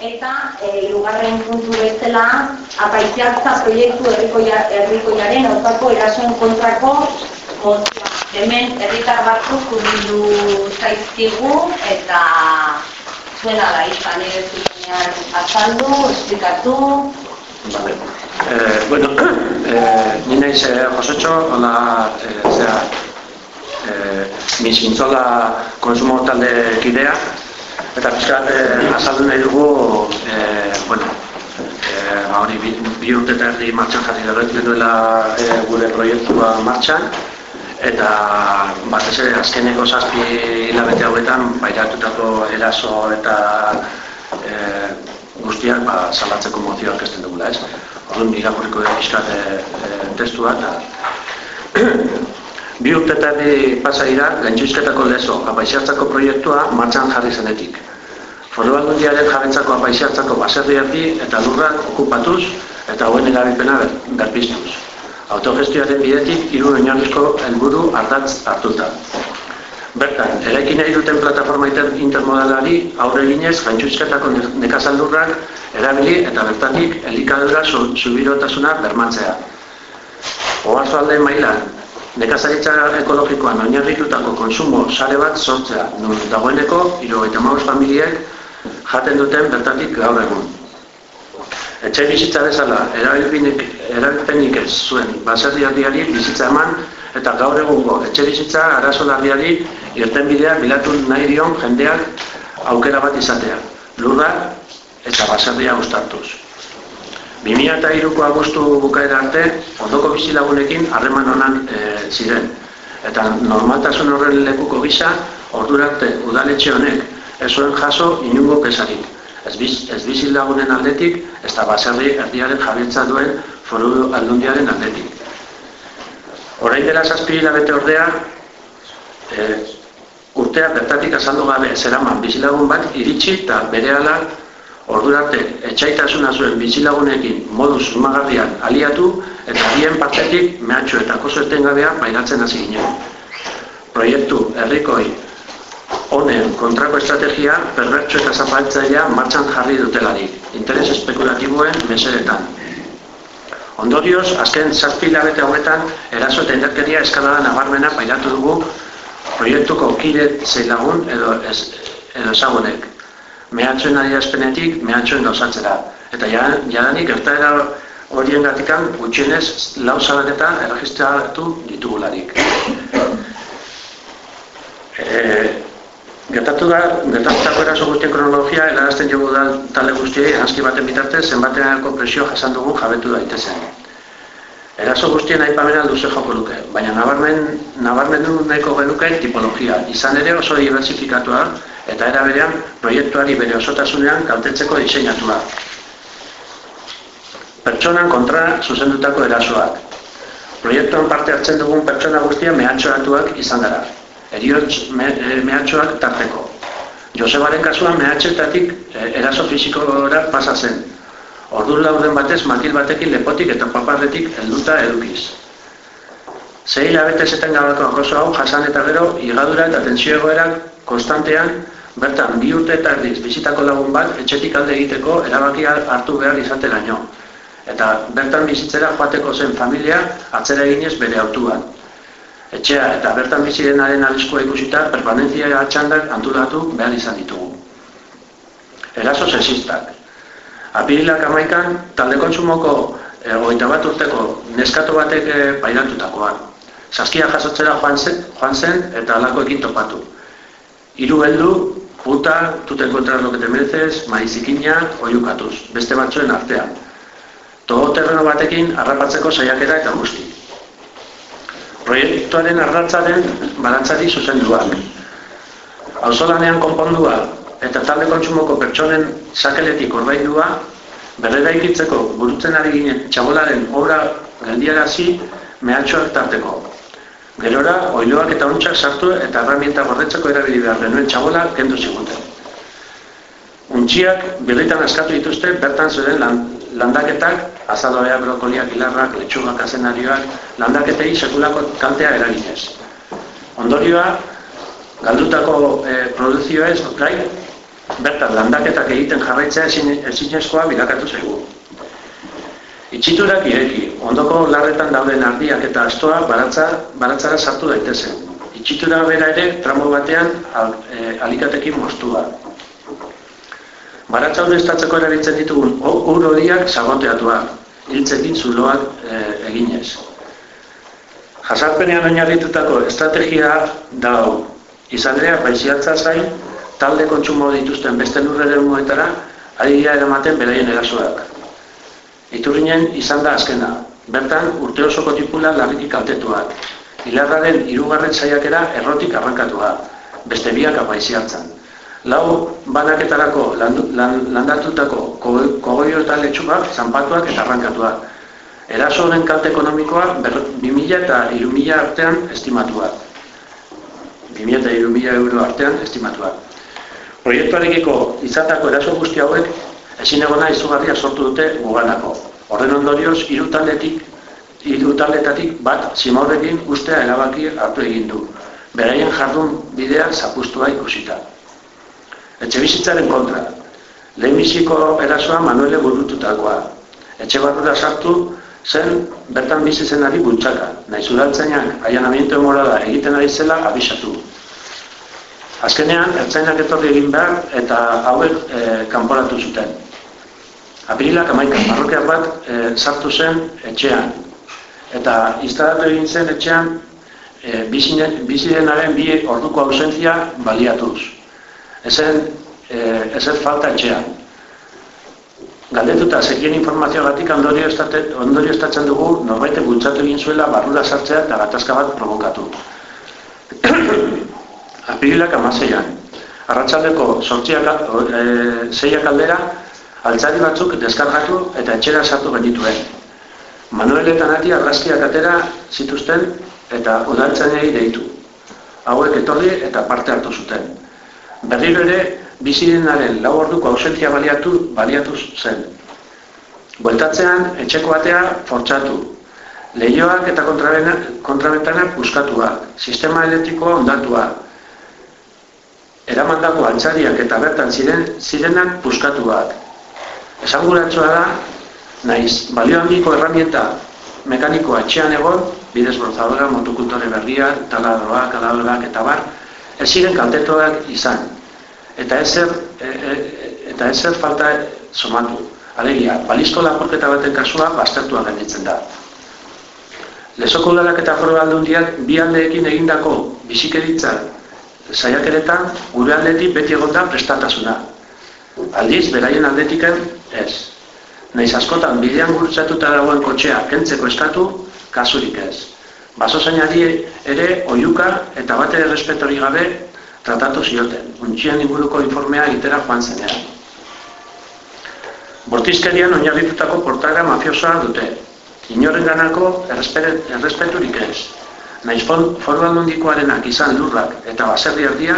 eta e, irugarren puntu bezala apaitziartza proiektu herrikoiaren otako erasoen kontrako mozioa. Hemen herritar batzuk urbildu zaizkigu eta zuena da izan ere zuzenean azaldu, esplikatu. Vale. Eh, bueno, eh, ni naiz eh, Josetxo, hola, eh, zera, eh, mi zintzola konsumo talde kidea, eta pixkat eh, azaldu nahi dugu, eh, bueno, eh, ba hori bi, bi urte eta erdi martxan jarri dut duela eh, gure proiektua martxan, eta batez ere azkeneko zazpi hilabete hauetan bairatutako eraso eta e, guztiak ba, salatzeko mozioak ez dugula, ez? Orduan irakurriko da pixkat e, e, testua eta bi urtetari pasa dira gaintxuizketako lezo apaixartzako proiektua martxan jarri zenetik. Foru aldundiaren jabentzako apaixartzako baserri eta lurrak okupatuz eta hauen erabilpena berpiztuz autogestioaren bidetik hiru oinarrizko helburu ardatz hartuta. Bertan, eraikin nahi duten plataforma intermodalari aurre ginez gaintxuzketako nekazaldurrak erabili eta bertatik elikadura subirotasuna bermatzea. Oazo alde mailan, nekazaritza ekologikoan oinarritutako konsumo sare bat sortzea, nun dagoeneko, hiro eta maus familiek jaten duten bertatik gaur egun. Etxe bizitza bezala, erabilpenik ez zuen baserri aldiari bizitza eman eta gaur egungo etxe bizitza arazo lardiari irten bidea bilatu nahi dion jendeak aukera bat izatea. Lurra eta baserria ustartuz. 2002ko agostu bukaera arte, ondoko bizilagunekin harreman honan e, ziren. Eta normaltasun horren lekuko gisa, ordurarte udaletxe honek ez zuen jaso inungo kesarik ez, biz, ez bizit lagunen aldetik, ez da baserri erdiaren jabetza duen foru aldundiaren aldetik. Horain dela zazpi hilabete ordea, e, urtea bertatik azaldu gabe zeraman bizilagun bat iritsi eta bere ala ordurarte etxaitasuna zuen bizilagunekin modu sumagarrian aliatu eta bien partetik mehatxo eta koso etengabea bairatzen hasi ginen. Proiektu herrikoi honen kontrako estrategia perbertsu eta zapaltzailea martxan jarri dutelarik, interes espekulatiboen meseretan. Ondorioz, azken zazpi labete hauetan, eraso eta inderkeria eskalada nabarmena pairatu dugu proiektuko kide zeilagun edo, ez, edo ezagunek. Mehatxoen adierazpenetik, mehatxoen gauzatzera. Eta jadanik, gertaera horien gatikan, gutxienez, lau zabatetan erregistratu ditugularik. E, Gertatu da, gertatutako eraso guztien kronologia, erarazten jogu da talde guztiei, hanski baten bitartez, zenbatean erko presio jasan dugu jabetu daitezen. Eraso guztien aipamena duze joko luke, baina nabarmen, nabarmen du nahiko genuke tipologia, izan ere oso diversifikatua eta era berean proiektuari bere osotasunean kaltetzeko diseinatua. Pertsonan kontra zuzendutako erasoak. Proiektuan parte hartzen dugun pertsona guztia mehatxoatuak izan gara eriotz me, e, mehatxoak tarteko. Josebaren kasuan mehatxetatik e, eraso fizikora pasa zen. Ordu lauden batez makil batekin lepotik eta paparretik helduta edukiz. Zei labete zeten gabako akoso hau jasan eta gero igadura eta tensio egoerak konstantean bertan bi urte eta erdiz bizitako lagun bat etxetik alde egiteko erabakia hartu behar izateraino. Eta bertan bizitzera joateko zen familia atzera eginez bere autuan etxea eta bertan bizirenaren arriskoa ikusita permanentzia atxandak antolatu behar izan ditugu. Eraso sexistak. Apirilak amaikan, talde kontsumoko e, bat urteko neskato batek e, pairatutakoa. Saskia jasotzera joan zen, joan zen eta alako ekin topatu. Hiru heldu, puta, tuten kontra lo que te mereces, maizikina, oiukatuz, beste batzuen artean. Todo terreno batekin harrapatzeko saiakera eta guzti proiektuaren arratzaren balantzari zuzenduak. Auzolanean konpondua eta talde kontsumoko pertsonen sakeletik ordaindua berrera ikitzeko burutzen ari ginen txabolaren obra geldiarazi mehatxoak tarteko. Gerora, oiloak eta untxak sartu eta herramienta gordetzeko erabili behar denuen txabola kendu ziguten. Untxiak birritan askatu dituzte bertan zuen landaketak azadoea, brokoliak, hilarrak, letxugak, azenarioak, landaketei sekulako kaltea eraginez. Ondorioa, galdutako e, produzioa ez, gai, bertan landaketak egiten jarraitzea ezinezkoa bilakatu zaigu. Itxiturak ireki, ondoko larretan dauden ardiak eta astoa baratza, baratzara sartu daitezen. Itxitura bera ere tramo batean al, e, alikatekin mostua. Baratza estatzeko erabiltzen ditugun ur horiak zagoteatua, hiltzekin zuloak e, eginez. Jasarpenean oinarritutako estrategia dau, izan ere, baiziatza zain, talde kontsumo dituzten beste lurrere muetara, ari eramaten beraien erasoak. Iturrinen izan da azkena, bertan urte osoko tipula larriki kaltetuak, hilarraren irugarren saiakera errotik arrankatuak, beste biak apaiziartzen. Lau banaketarako landatutako kogoio eta letxuak, zanpatuak eta arrankatuak. Eraso horren kalte ekonomikoa 2000 eta 3000 artean estimatuak. 2000 eta 3000 euro artean estimatuak. Proiektuarekiko izatako eraso guzti hauek ezin egona izugarria sortu dute guganako. Horren ondorioz, hiru taldetatik bat simorrekin ustea erabaki hartu egin du. Beraien jardun bidea zapustua ikusita. Etxe bizitzaren kontra. Lehenbiziko erasoa Manuele burututakoa. Etxe barrura sartu zen bertan bizi zenari bultzaka. Naiz udaltzainak aian morala egiten ari zela abisatu. Azkenean, ertzainak etorri egin behar eta hauek e, kanporatu zuten. Apirilak amaikan, parrokiak bat e, sartu zen etxean. Eta instalatu egin zen etxean e, bizirenaren bi orduko ausentzia baliatuz. Ezen, e, ezen falta etxean. Galdetuta, zekien informazioa batik ondorio, ondorio estatzen dugu norbaite bultzatu egin zuela barrura sartzea eta gatazka bat provokatu. apirilak amaseian. Arratxaldeko sortziak e, zeiak aldera, altzari batzuk deskargatu eta etxera sartu genituen. Manuel eta Nati argazkiak atera zituzten eta udaltzainei deitu. Hauek etorri eta parte hartu zuten. Berriro ere, bizirenaren lau orduko ausentia baliatu, baliatu zen. Bueltatzean, etxeko batea fortxatu. Leioak eta kontrabentanak buskatuak, sistema elektrikoa ondatuak, eramandako altzariak eta bertan ziren zirenak puskatuak. Esanguratsua da, naiz, balio handiko erramienta mekanikoa etxean egon, bidez brozadora, motokultore berria, taladroak, kadadorak eta bar, ez ziren kaltetuak izan. Eta ezer, e, e, eta ezer falta somatu. Alegia, balizko lapurketa baten kasua baztertua genditzen da. Lesoko udalak eta foro aldundiak bi aldeekin egindako bizikeritzak saiakeretan gure aldetik beti egonda prestatasuna. Aldiz, beraien aldetiken ez. Naiz askotan bidean gurutzatuta dagoen kotxea kentzeko eskatu, kasurik ez. Baso zainari ere oiuka eta bate errespetori gabe tratatu zioten, untxien inguruko informea egitera joan zenean. Bortizkerian oinarritutako portara mafiosoa dute, inoren ganako errespeturik ez naiz foru aldundikoarenak izan lurrak eta baserri erdia,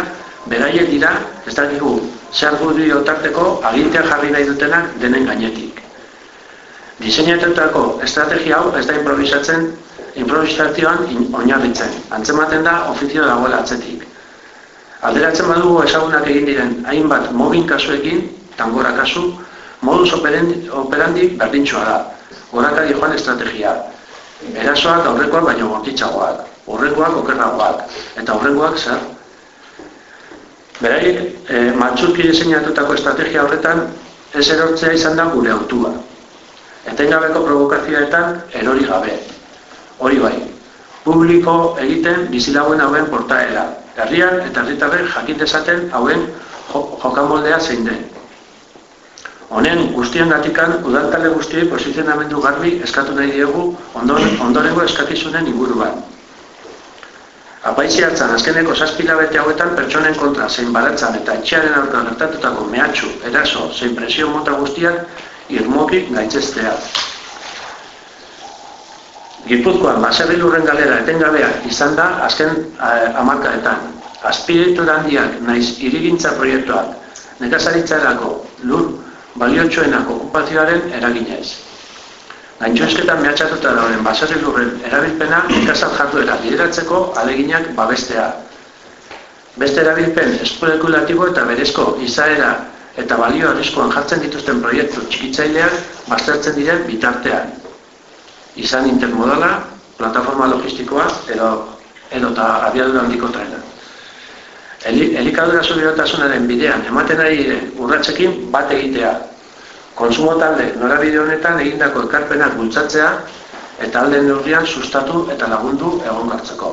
beraiek dira, ez dakigu, zer gudio tarteko agintea jarri nahi dutenak denen gainetik. Diseinatutako estrategia hau ez da improvisatzen, improvisazioan oinarritzen, antzematen da ofizio dagoela atzetik. Alderatzen badugu ezagunak egin diren hainbat mobin kasuekin, tangora kasu, modus operandi berdintxoa da, gorakari joan estrategia. Erasoak aurrekoak baino gortitzagoak horrengoak okerragoak, eta horrengoak zer. Beraiek, e, matxurki diseinatutako estrategia horretan, ez erortzea izan da gure autua. Etengabeko provokazioetan erori gabe. Hori bai, publiko egiten bizilagoen hauen portaera. Herrian eta herritarren jakin dezaten hauen jokamoldea zein den. Honen guztien gatikan, udaltale guztiei posizionamendu garbi eskatu nahi diegu ondorengo eskakizunen inguruan. Apaitzi hartzan, azkeneko saspila bete hauetan pertsonen kontra zein baratzan eta etxearen aurka gertatutako mehatxu, eraso, zein presio mota guztiak irmoki gaitzestea. Gipuzkoan, baserri lurren galera etengabea izan da azken eh, amarkaetan. Azpiretu handiak naiz irigintza proiektuak, nekazaritzarako lur baliotxoenako okupazioaren eraginez. Gaintxoesketan mehatxatuta dauden baserri lurren erabilpena ikasal jarduera lideratzeko aleginak babestea. Beste erabilpen espekulatibo eta berezko izaera eta balio arriskuan jartzen dituzten proiektu txikitzaileak baztertzen diren bitartean. Izan intermodala, plataforma logistikoa edo edo eta abiadura handiko trena. Elikadura subiratasunaren bidean ematen ari diren urratsekin bat egitea. Konsumo talde norabide honetan egindako ekarpenak bultzatzea eta alden neurrian sustatu eta lagundu egon gartzeko.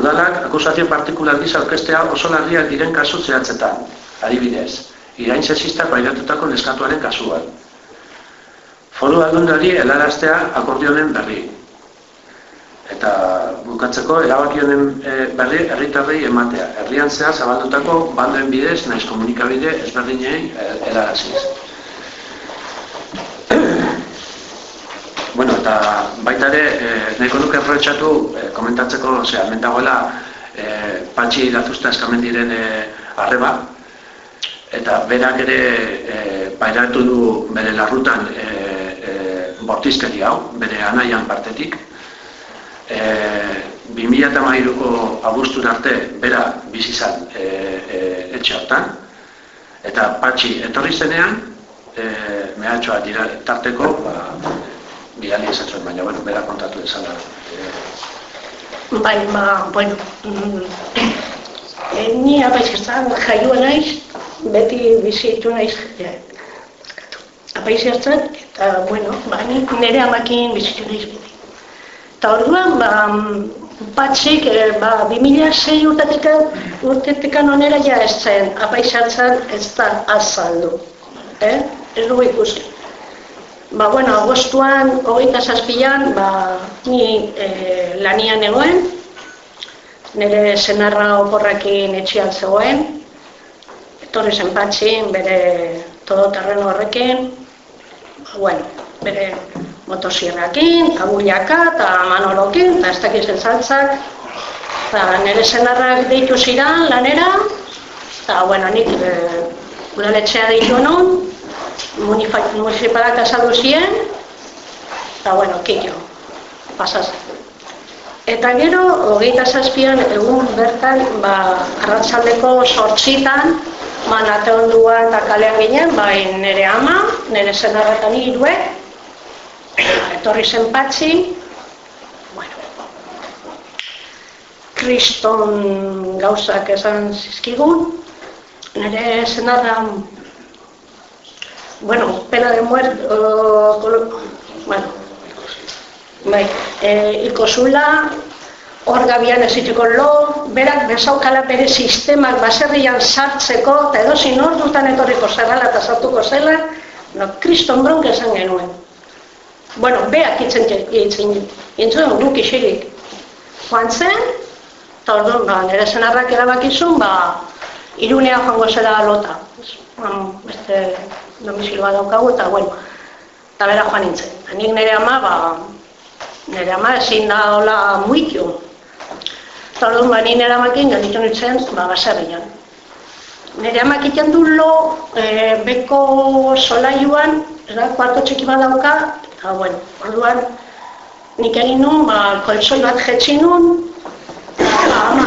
Udalak akusazio partikular gisa orkestea oso larriak diren kasu zehatzetan, adibidez, irain sexista pairatutako neskatuaren kasuan. Foru aldundari helaraztea akordionen berri. Eta bukatzeko erabaki honen e, berri herritarrei ematea. Herrian zehar zabaldutako bandoen bidez, naiz komunikabide ezberdinei e, helaraziz. Bueno, eta baita ere, eh, nahiko nuke aprobetsatu eh, komentatzeko, ose, almen dagoela, eh, patxi latuzta eskamen diren eh, arreba, eta berak ere eh, bairatu du bere larrutan eh, eh, bortizkeri hau, bere anaian partetik. Eh, 2008ko abustur arte bera bizizan eh, eh, etxe hortan, eta patxi etorri zenean, eh, mehatxoa dira tarteko, ba, bidali esatzen, baina, bueno, bera kontatu esan da. Bai, ba, bueno, e, ni apaizketan jaioa naiz, beti bizitu naiz, e, apaizertzen, eta, bueno, ba, ni nire amakin bizitu naiz beti. Eta orduan, ba, batzik, e, ba, 2006 urtetekan, urtetekan onera ja ez zen, apaizertzen ez da azaldu. Eh? Ez du ikusten. Ba, bueno, agostuan, hogeita zazpian, ba, ni e, lanian egoen, nire senarra oporrekin etxian zegoen, etorri zen patxin, bere todo terreno horrekin, ba, bueno, bere motosierrakin, aguliaka eta manolokin, eta ez dakiz saltzak, eta nire senarrak deitu ziran lanera, eta, bueno, nik e, udaletxea deitu non, municipalak azaldu ziren, eta bueno, kikio, pasaz. Eta gero, hogeita zazpian, egun bertan, ba, arratzaldeko sortxitan, ba, nate onduan eta kalean ginen, ba, nire ama, nire zenarretan iruek, etorri zen patxi, bueno, kriston gauzak esan zizkigun, nire zenarran bueno, pena de muerte, bueno, bai, e, ikosula, hor gabian eziteko lo, berak bezaukala bere sistemak baserrian sartzeko, eta edo zin hor dutan etorriko zerrala eta sartuko zela, no, kriston bronk esan genuen. Bueno, beak itzen itzen itzen guk isirik. Joan zen, eta orduan, ba, nire zenarrak erabakizun, ba, irunea joango zera lota. Bueno, beste domizilo bat daukagu, eta bueno, eta bera joan nintzen. Nik nire ama, ba, nire ama ezin da hola muitu. Eta orduan, ba, nire amakin genditu nintzen, ba, baserrian. Nire amak iten du lo, e, beko solaiuan, kuarto txiki bat dauka, eta bueno, orduan, nik egin nun, ba, koltsoi bat jetzi nun, ba, ama,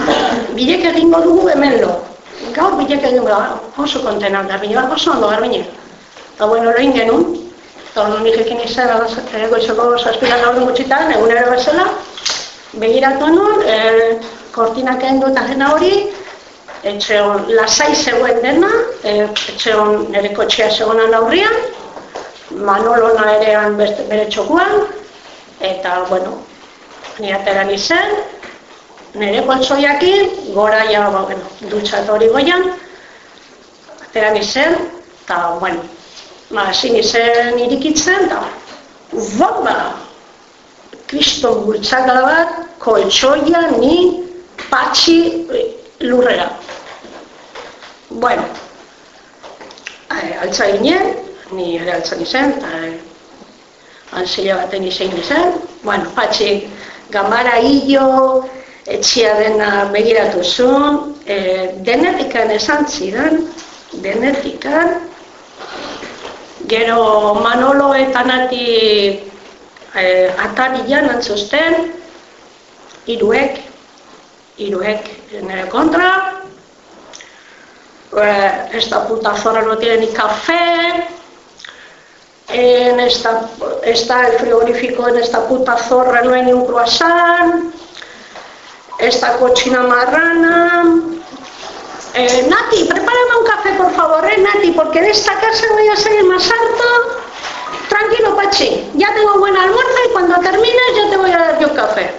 bidek egingo dugu hemen lo. Gaur bidek egin oso kontenak da, bine, oso ondo garbinek. Eta bueno, lehen genuen, eta hori nik ekin izan, goizoko zazpilan gaur gutxitan, egunero bezala, begiratu nuen, e, kortinak egin dut agena hori, etxe hon, lasai zegoen dena, etxe hon nire kotxea zegoenan aurrian, Manolona erean bere txokuan, eta, bueno, ni ateran izan, nire koltsoiakin, gora ja, ba, bueno, dutxat hori goian, ateran izan, eta, bueno, ba, zin izen irikitzen, da, ba, kriston gultzakala bat, koltsoia ni patxi lurrera. Bueno, e, altza ginen, ni ere altza nizen, eta e, anzila baten izen nizen, bueno, patxi gamara hilo, etxia dena begiratu zuen, e, denetikan esan zidan, denetikan, Gero Manolo eta Nati eh, atarian antzusten, iruek, iruek nire kontra, eh, esta puta zorra no tiene ni café, en esta, está el frigorífico en esta puta zorra no hay ni un croissant, esta cochina marrana. Eh, Nati, prepárame un café, por favor, eh, Nati, porque de esta casa voy a salir más alto. Tranquilo, Pachi, ya tengo buen almuerzo y cuando termines ya te voy a dar yo café.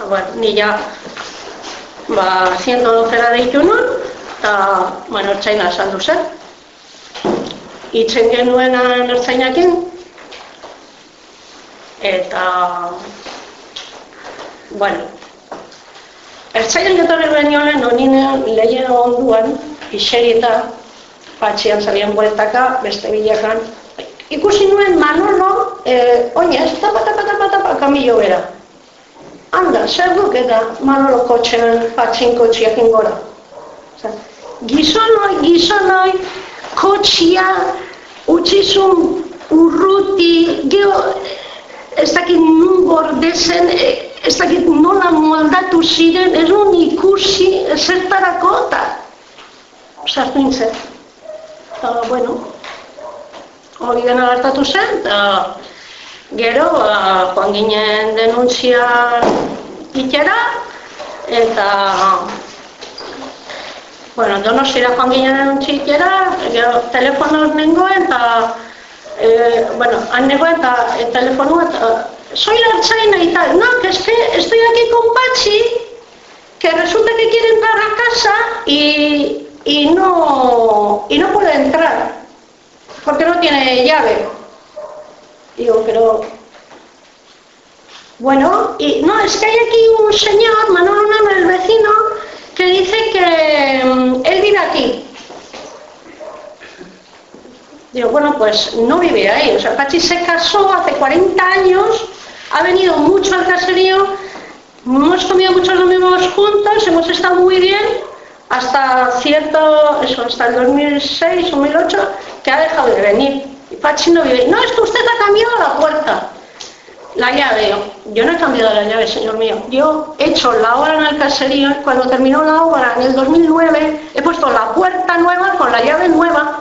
Ah, bueno, ni ya va haciendo zera deitu nun, eta, bueno, ertzaina saldu zen. Itzen genuenan ertzainakin, eta, bueno, ertzainan getorri benioen, noninen lehien onduan, iserita, patxian zalien bueltaka, beste bilakan, ikusi nuen Manolo, eh, oinez, tapa, tapa, tapa, tapa, kamillo bera. Anda, zer duk eta Manolo kotxean, patxin kotxiak ingora. Gizonoi, gizonoi, kotxia, utzizun urruti, geho, ez dakit nun gordezen, e, ez dakit nola moldatu ziren, ez nun ikusi zertarako, eta sartu nintzen. Eta, bueno, hori dena gertatu zen, eta gero, ba, joan ginen denuntzia itera, eta bueno, donosira joan ginen gero telefonoz nengoen, eta eh, bueno, han nengoen, eta e, telefonu, soy la archaina y tal, no, que es que estoy aquí con Pachi, que resulta que quiere entrar a casa y, y no, y no puede entrar porque no tiene llave. Digo, pero... Bueno, y no, es que hay aquí un señor, Manolo Name, el vecino, que dice que mm, él vive aquí. Digo, bueno, pues no vive ahí. O sea, Pachi se casó hace 40 años, ha venido mucho al caserío, hemos comido muchos domingos juntos, hemos estado muy bien, hasta cierto, eso, hasta el 2006 o 2008, que ha dejado de venir. Y Pachi no vive. No, es que usted ha cambiado la puerta. La llave. Yo no he cambiado la llave, señor mío. Yo he hecho la obra en el caserío. Cuando terminó la obra en el 2009, he puesto la puerta nueva con la llave nueva.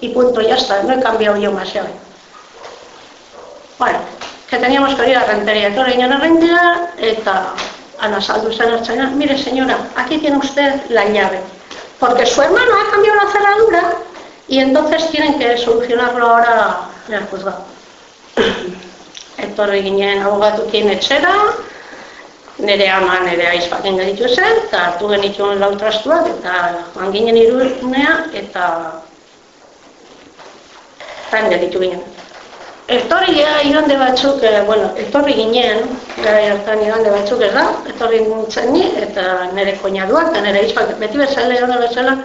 Y punto, ya está. No he cambiado yo más llave. Bueno, que teníamos que ir a rentería. Que orain a rentería, eta Ana Saldu Ertzaina, mire señora, aquí tiene usted la llave. Porque su hermano ha cambiado la cerradura y entonces tienen que solucionarlo ahora en el juzgado. Etorri ginen abogatukin etxera, nire ama nire aizpaten geditu zen, eta hartu genituen lau trastuak, eta joan ginen irunea, eta zain geditu ginen. Etorri gara igande batzuk, eh, bueno, etorri ginen, gara hartan igande batzuk ez da, etorri nintzen ni, eta nire koinaduak, eta nire aizpak, beti bezala, igande bezala,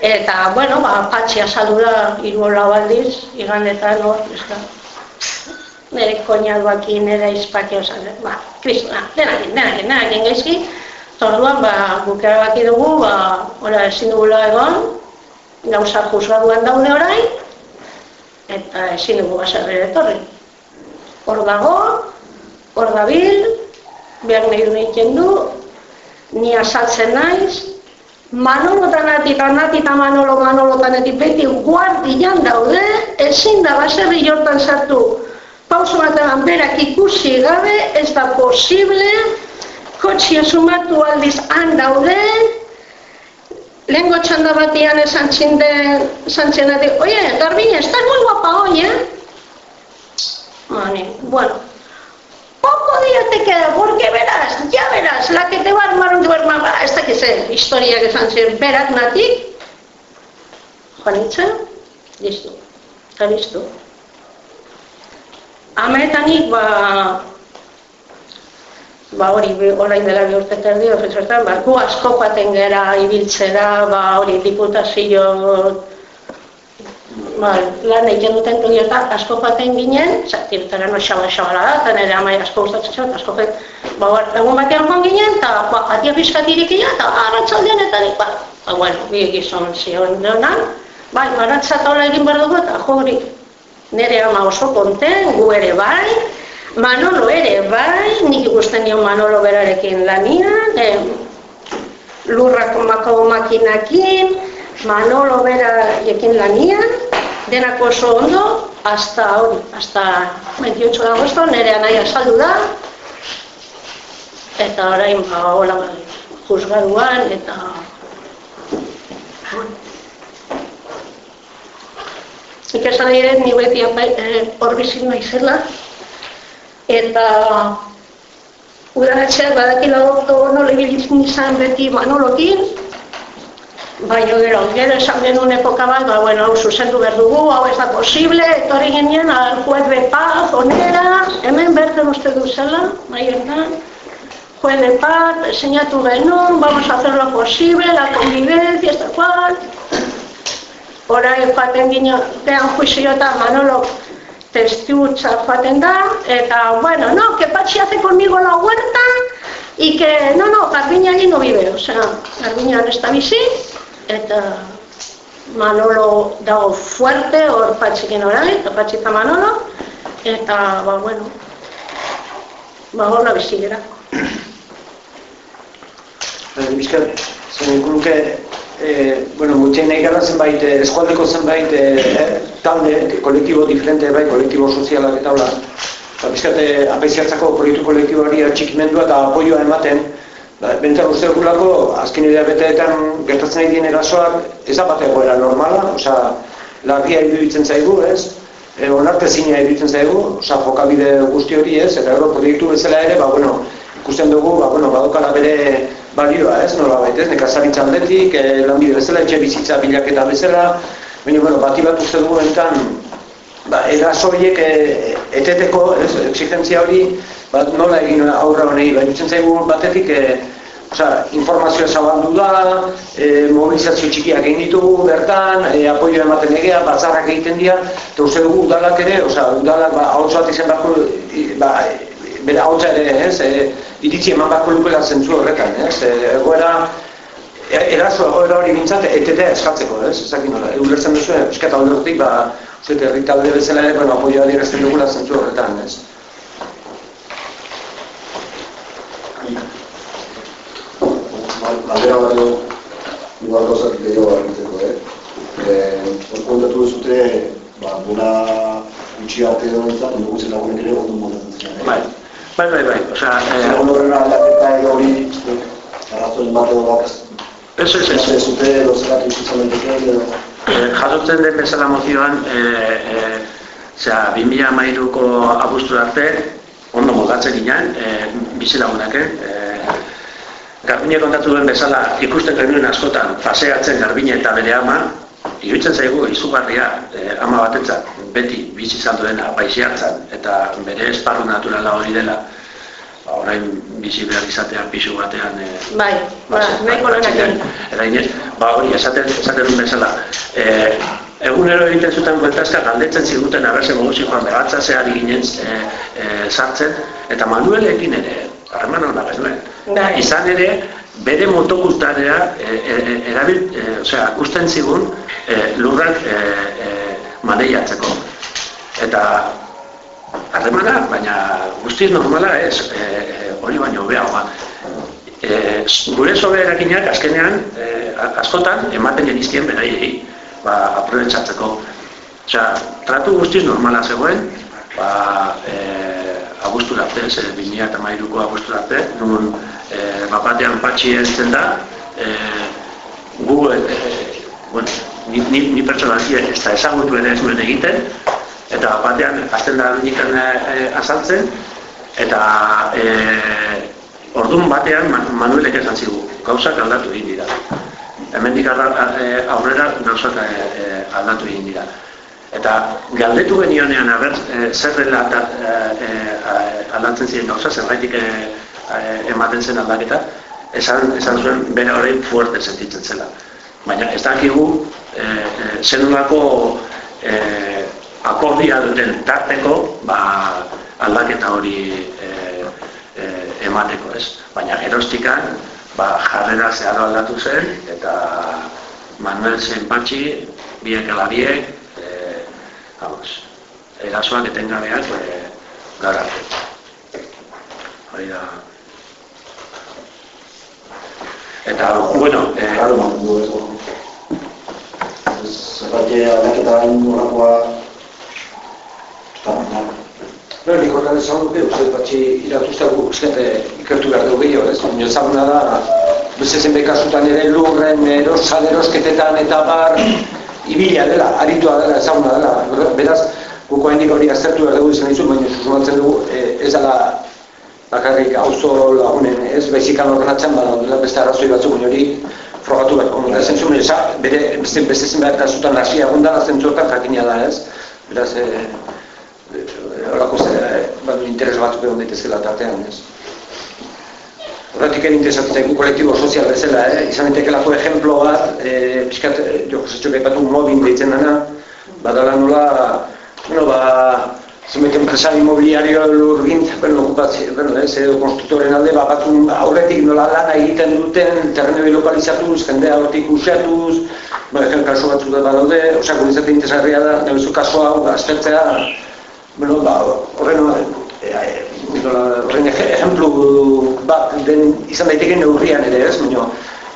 Eta, bueno, ba, patxia salura hiru lau aldiz, igandetan, no, eska. Nere koinaduakin, nere izpake osan, ba, kristuna, denakin, denakin, denakin gaizki. Torduan, ba, gukera baki dugu, ba, ora ezin dugula egon, gauza juzgaduan daude orain, eta ezin dugu baserri etorri. Hor dago, hor dabil, behar nahi du du, ni asaltzen naiz, Manolo tanati, tanati eta Manolo, Manolo tanati beti guardian daude, ezin da baserri jortan sartu. Pauso batean berak ikusi gabe, ez da posible, kotxia sumatu aldiz han daude, Lengo txanda batian esan txinde, esan txende, oie, Garbine, estás muy guapa hoy, eh? Mani, bueno, poco día te queda, porque verás, ya verás, la que te va a armar un duerma, esta que es historia que san zer, berak natik, Juanitza, listo, eta listo. Ameetanik, ba, ba hori, orain dela bi urte terdi, ofetzertan, ba, gu asko paten gera ibiltzera, ba hori, diputazio ba, lan egiten duten togietan asko joaten ginen, zatirtara no xaba xabala da, eta nire amai asko gustatzen asko jet, ba, egun batean joan ginen, eta ba, atia fiskatirik ia, eta arratzaldean eta ba, ba, bueno, bi egizon zion deonan, bai, baratzat hola egin behar dugu, eta jo nire ama oso konten, gu ere bai, Manolo ere, bai, nik ikusten dio Manolo berarekin lanian, eh, lurrako mako makinakin, Manolo berarekin lanian, denako oso ondo, hasta hori, hasta 28 de agosto, nire anaia saldu da, eta orain, ba, hola, juzgaduan, eta... Nik esan ere, ni beti eh, hor bizit naizela, eta udaratxeak badakila goto nola ibilitzen izan beti Manolokin, baina gero, gero esan genuen epoka bat, ba, bueno, hau zuzendu behar dugu, hau ez da posible, etorri ginen, al juez de paz, onera, hemen berten uste du zela, maietan, juez de paz, enseñatu genuen, vamos a hacer lo posible, la convivencia, esta cual, Hora, joaten juizio eta Manolo testiutza joaten da, eta, bueno, no, que Pachi hace conmigo la huerta, y que, no, no, Garbiña allí no vive, o sea, Garbiña está bizi, eta Manolo dago fuerte, hor Patxikin orai, eta Patxi eta Manolo, eta, ba, bueno, ba, hor bizi gara. Bizkat, zen eh, bueno, mutxen nahi gara zenbait, eh, eskualdeko zenbait eh, talde, kolektibo diferente, bai, kolektibo sozialak eta hola, ba, bizkate eh, apaiziatzako proiektu kolektiboari atxikimendua eta apoioa ematen, ba, bentar uste dugulako, azken beteetan gertatzen nahi erasoak, ez da bat egoera normala, oza, larria iruditzen zaigu, ez? E, onarte zina iruditzen zaigu, oza, jokabide guzti hori, ez? Eta gero proiektu bezala ere, ba, bueno, ikusten dugu, ba, bueno, badokala bere balioa, ez, nola baita, ez, nekazaritza aldetik, e, lanbide bezala, etxe bizitza bilaketa bezala, baina, bueno, bati bat uste dugu enten, ba, erasoiek e, eteteko, ez, exigentzia hori, bat nola egin aurra honei, ba, dutzen zaigu batetik, e, Osa, informazioa zabaldu da, e, mobilizazio txikiak egin ditugu bertan, e, apoio ematen egea, batzarrak egiten dira, eta uste dugu udalak ere, osa, udalak ba, hau bat izan bako, ba, bere hau ere, ez, e, iritzi eman bako lukela zentzu horretan, ez? Egoera, eraso egoera hori bintzat, etetea eskatzeko, ez? Ezakin nola, ulertzen duzu, eskata horretik, ba, uste, herritalde bezala ere, bueno, apoioa direzten dugula zentzu horretan, ez? Galdera bat edo, igual gauzak gehiago argitzeko, eh? Eh, kontatu duzute, ba, gura gutxi arte edo entzat, dugu ere ondo montatzen ziren, eh? Bai, bai, bai, bai, osea... Eh, horren aldaketa edo hori, arrazoen bat edo bat, Ez, ez, ez. ez zute edo zeratu izan edo... Eh, jasotzen den bezala mozioan, eh, eh, zera, 2008ko abuztu arte, ondo moldatzen ginen, eh, bizilagunak, eh? Garbine kontatu duen bezala ikusten genuen askotan paseatzen Garbine eta bere ama, iruditzen zaigu izugarria eh, ama batetzat beti bizi izan duena baixiartzan eta bere esparru naturala hori dela orain bizi behar izatean pisu batean eh, Bai, ba, nahiko lanak Erainez, ba hori esaten, esaten duen bezala eh, Egunero egiten zuten bueltazka galdetzen ziguten aberse moguzi joan behatza zehari ginen eh, eh, sartzen eta Manuelekin ere harreman hona genuen. Bai. Izan ere, bere motokustarea e, e, e, erabil, e, osea, akusten zigun e, lurrak e, e, maneiatzeko. Eta harremana, baina guztiz normala ez, e, hori baino behagoa. E, gure sobe erakinak azkenean, e, askotan, ematen genizkien beraiei, ba, aprobetsatzeko. Osea, tratu guztiz normala zegoen, ba, e, abuztu arte, ez, 2008ko abuztu arte, nun e, bapatean patxi ezten da, e, gu, e, bueno, ni, ni, ni pertsonalki ez da ezagutu ere ez egiten, eta batean azten da nikan e, azaltzen, eta e, ordun batean Manuelek esan zigu, gauzak aldatu egin dira. Hemendik aurrera gauzak aldatu egin dira. Eta galdetu genionean aber e, zer dela e, e, aldatzen ziren gauza, zerbaitik e, ematen zen aldaketa, esan, esan zuen bere horrein fuerte sentitzen zela. Baina ez dakigu e, e, zenulako e, akordia duten tarteko ba, aldaketa hori e, e, emateko ez. Baina erostikan ba, jarrera zeharo aldatu zen eta Manuel Zenpatxi, biek ala biek, vamos, erasoak etengabeak e, gara. Hori da. Eta, bueno, eh, Claro, aldaketa horrakoa... Eta, baina, No, nik horren esan duke, uste batxi iratuzta gu, uste ikertu behar dugu gehiago, ez? Baina ezaguna da, beste zenbait kasutan ere lurren eros, salerosketetan eta bar, ibila dela, aritua dela, ezaguna dela. Beraz, guko haindik hori aztertu behar dugu izan dizu, baina susumatzen dugu, eh, ez dela bakarrik auzo lagunen, ez? Baizik alorratzen, bada, dela beste arrazoi batzuk, baina hori frogatu behar dugu. Zentzu, eza, bere, beste, beste zenbait kasutan hasi egun da, zentzu hortan jakina da, ez? Beraz, eh, zera, eh, badu interes batzuk egon daitezela tartean, ez? Horretik egin interesatzen zaigu kolektibo sozial bezala, eh? izan daitekelako ejemplo bat, eh, pixkat, eh, jo, Josetxo gaipatu mobin deitzen dena, badala nola, bueno, ba, zenbait enpresa inmobiliario lur gintza, bueno, okupazio, bueno, ez, edo konstruktoren alde, ba, batun aurretik nola lana egiten duten, terreno bilokalizatuz, jendea hortik usatuz, ba, egen kasu batzu da badaude, osea, guretzat interesgarria da, nebezu kasu hau, aztertzea, bueno, ba, horren, e, e, horren ege- ejemplu bat den izan daiteke neurrian ere, ez, baina,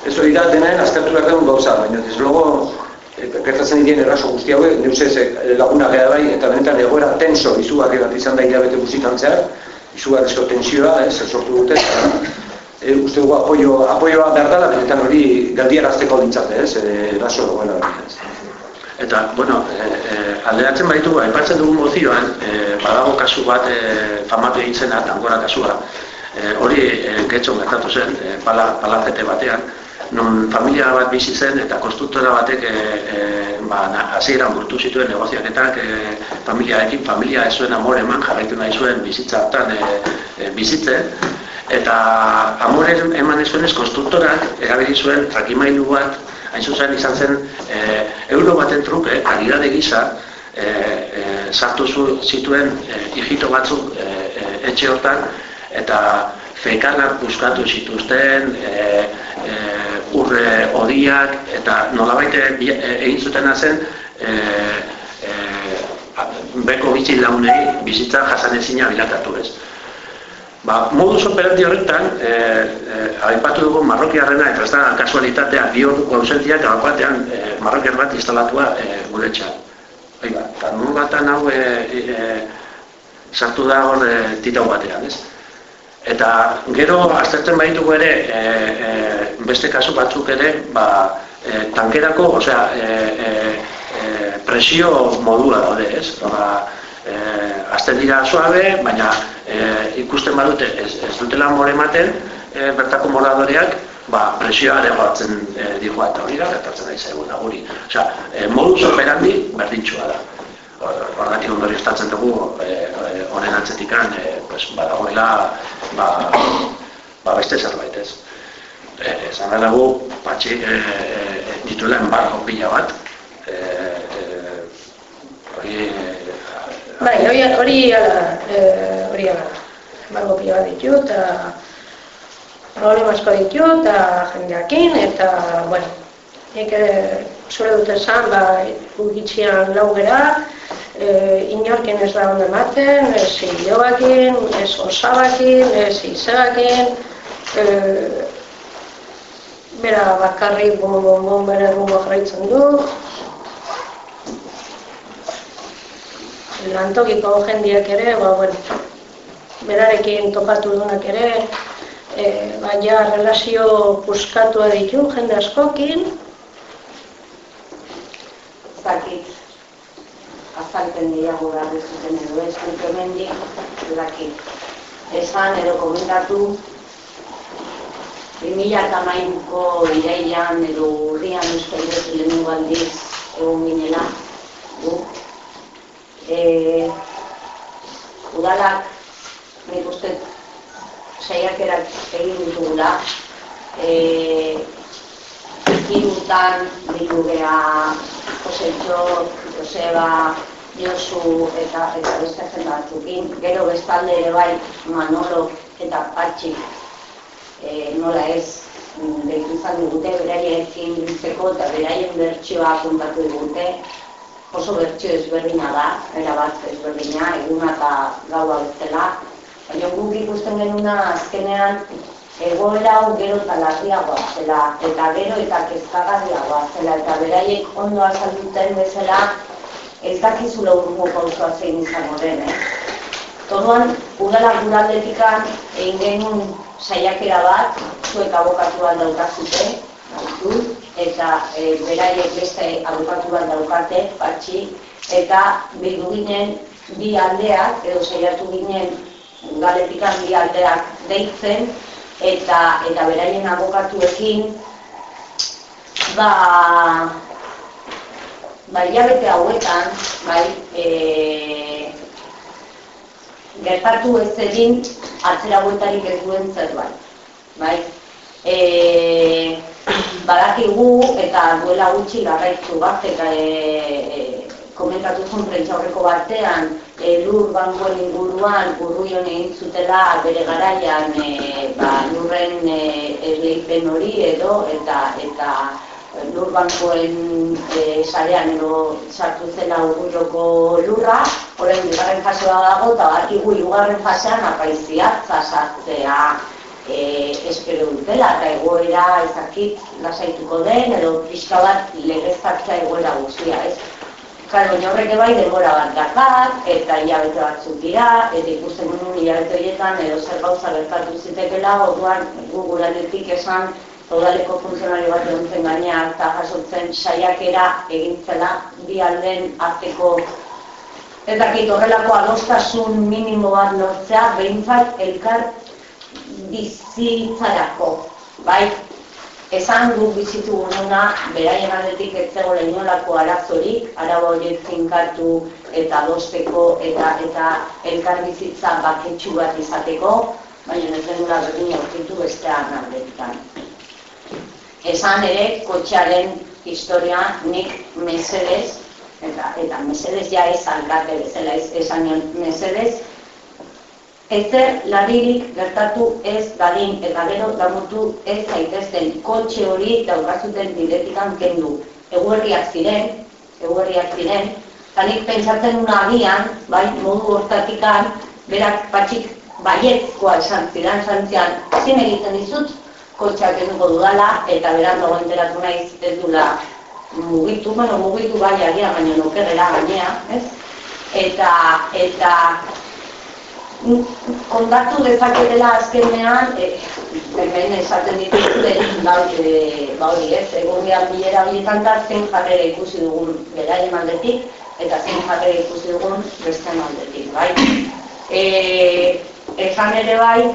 ez hori da denaen aztertu behar dugun gauza, baina, desde luego, e, gertatzen diren eraso guzti hauek, neuzez laguna geha bai, eta benetan egoera tenso izugarri bat izan da hilabete guztietan zehar, izugarrizko tensioa, ez, sortu dute, eta, e, uste dugu apoio, apoioa behar dela, benetan hori galdiarazteko dintzate, ez, e, eraso hori, ez. Eta, bueno, e, e, alderatzen baitu, aipatzen dugun mozioan, e, badago kasu bat e, famatu egin zena, tangora kasua, e, hori e, getxon gertatu zen, e, pala, palacete batean, non familia bat bizi zen eta konstruktora batek e, e, ba, hasieran burtu zituen negoziaketak e, familiaekin, familia ez zuen amore eman, jarraitu nahi zuen bizitza hartan e, e, bizitzen, eta amore eman ez zuenez konstruktorak erabili zuen trakimailu bat, hain zuzen izan zen e, euro baten truke, karidade gisa, e, e, sartu zu, zituen e, hijito batzuk e, e, etxe hortan, eta fekanak buskatu zituzten, e, e, urre odiak, eta nolabait egin zutena zen, e, e, beko bizi launei bizitza jasanezina bilakatu ez. Ba, modus operandi horretan, e, e, aipatu dugu marrokiarrena, eta ez da kasualitatea, bi orduko ausentzia, eta batean e, marrokiar bat instalatua e, gure. Bai, ba, eta batan hau e, e, sartu da hor e, titau batean, ez? Eta gero aztertzen baditugu ere e, e, beste kasu batzuk ere, ba, e, tankerako, osea, e, e, presio modula daude, ez? Ba, e, azten dira suabe, baina e, ikusten badute ez, ez dutela more ematen, e, bertako moradoreak, ba, presioa areagoatzen e, dihoa eta hori da, gertatzen da izaguna guri. Osea, e, modus operandi berdintxua da. Hor- Horregatik ondori estatzen dugu, e, e, honen atzetikan, e, pues, badagoela, ba, ba beste zerbait ez. E, esan behar dugu, patxi, e, e, dituela enbargo pila bat, e, e, hori, Bai, hori, hori ala, eh, hori ala. Margo pila ditu, eta problema asko ditu, eta jendeakin, eta, bueno, nik eh, zure dut esan, ba, gutxian lau gera, eh, inorkin ez da ondo ematen, ez hilobakin, ez osabakin, ez izebakin, eh, bera bakarrik bom, bom, bom, bere rumbo jarraitzen du, lantokiko jendiak ere, ba, bueno, berarekin topatu dunak ere, e, ba, ja, relazio puskatua ditu jende askokin, ez dakit azalpen gehiago behar dizuten edo ez, nik hemendik. Esan edo komentatu 2008ko irailan edo urrian dut lehenengo aldiz egon ginela gu. E, udalak nik uste saiakerak egin ditugula. E, hirutan bildu gea Josetxo, Joseba, Josu eta eta beste jende batzukin. Gero bestalde ere bai Manolo eta Patxi e, nola ez mm, deitu izan digute beraiekin biltzeko eta beraien bertsioa kontatu digute. Oso bertxio ezberdina da, erabat ezberdina, eguna eta gaua bezala. Baina guk ikusten genuna azkenean egoera hau gero eta larriagoa zela, eta gero eta kezkagarriagoa zela, eta beraiek ondo azalduten bezala ez dakizula urruko pausua zein izango den, eh? Toruan, udala guraldetikan egin genuen saiakera bat, zuek abokatu bat daukazute, eta e, beraiek beste abokatu bat daukate, patxi, eta bildu ginen bi aldeak, edo saiatu ginen galetikan bi aldeak deitzen, eta eta beraien abokatuekin, ba, ba, hilabete hauetan, bai, e, gertatu ez egin atzera bueltarik ez duen zerbait. Bai? E, badakigu eta duela gutxi garraitzu bat eta e, e, komentatu zuen prentxaurreko batean e, lur bangoen inguruan urruion egin zutela bere garaian e, ba, lurren e, hori edo eta eta lur bankoen e, sarean edo sartu zela urruioko lurra, horren bigarren fasea dago, eta bakigu irugarren fasean apaizia zasartzea e, espero dutela, eta egoera ezakit lasaituko den, edo pixka bat legeztatzea egoera guztia, ez? Karo, baina horrek bai denbora bat dakar, eta hilabete batzuk dira, eta ikusten gure hilabete horietan, edo zer gauza gertatu zitekela, orduan guguranetik esan, udaleko funtzionario bat eguntzen gaina eta jasotzen saiakera egintzela bi alden arteko ez dakit horrelako adostasun minimo bat lortzea behintzat elkar bizitzarako. Bai esan du bizitu gununa beraien aldetik ez zegoela inolako arazorik arabo horiek zinkatu eta adosteko eta eta elkar bizitza baketsu bat izateko baina ez denura berdin aurkitu bestean aldetan esan ere kotxearen historia nik mesedez, eta, eta mesedez ja ez alkate bezala ez, esan mesedez, ezer laririk gertatu ez dadin eta gero damutu ez zaitezten kotxe hori daukazuten diretikan kendu. Eguerriak ziren, eguerriak ziren, eta pentsatzen una agian, bai, modu hortatikan, berak patxik baietzkoa esan zidan, zantzian, zin egiten dizut, kotxak eduko dudala, eta beran dago enteratu naiz ez dula mugitu, bueno, mugitu bai agia, baina nokerrera gainea, ez? Eta, eta kontatu dezaketela azkenean, e, hemen esaten dituzte, ba, e, ba hori ez, egon gehan bilera horietan da, zen jarrera ikusi dugun beraien aldetik, eta zen jarrera ikusi dugun beste aldetik, bai? E, ezan ere bai,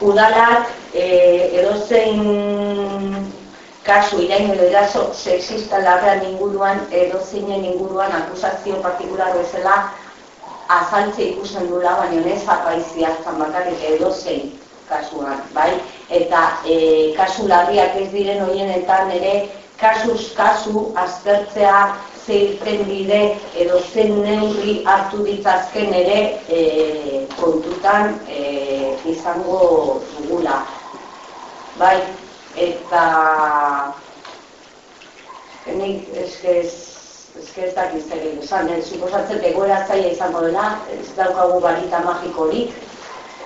udalak e, edozein kasu irain edo eraso sexista larrean inguruan edozeinen inguruan akusazio partikular bezala azaltze ikusten dula, baina ez apaiziak bakarrik edozein kasuan, bai? Eta e, kasu larriak ez diren horienetan ere kasuz kasu aztertzea zeiten bide edo zen neurri hartu ditzazken ere e, kontutan e, izango dugula. Bai, eta nik eske eske ez dakiz egin. Esan, ez suposatzen egoera zaila izango dela, ez daukagu barita magikorik,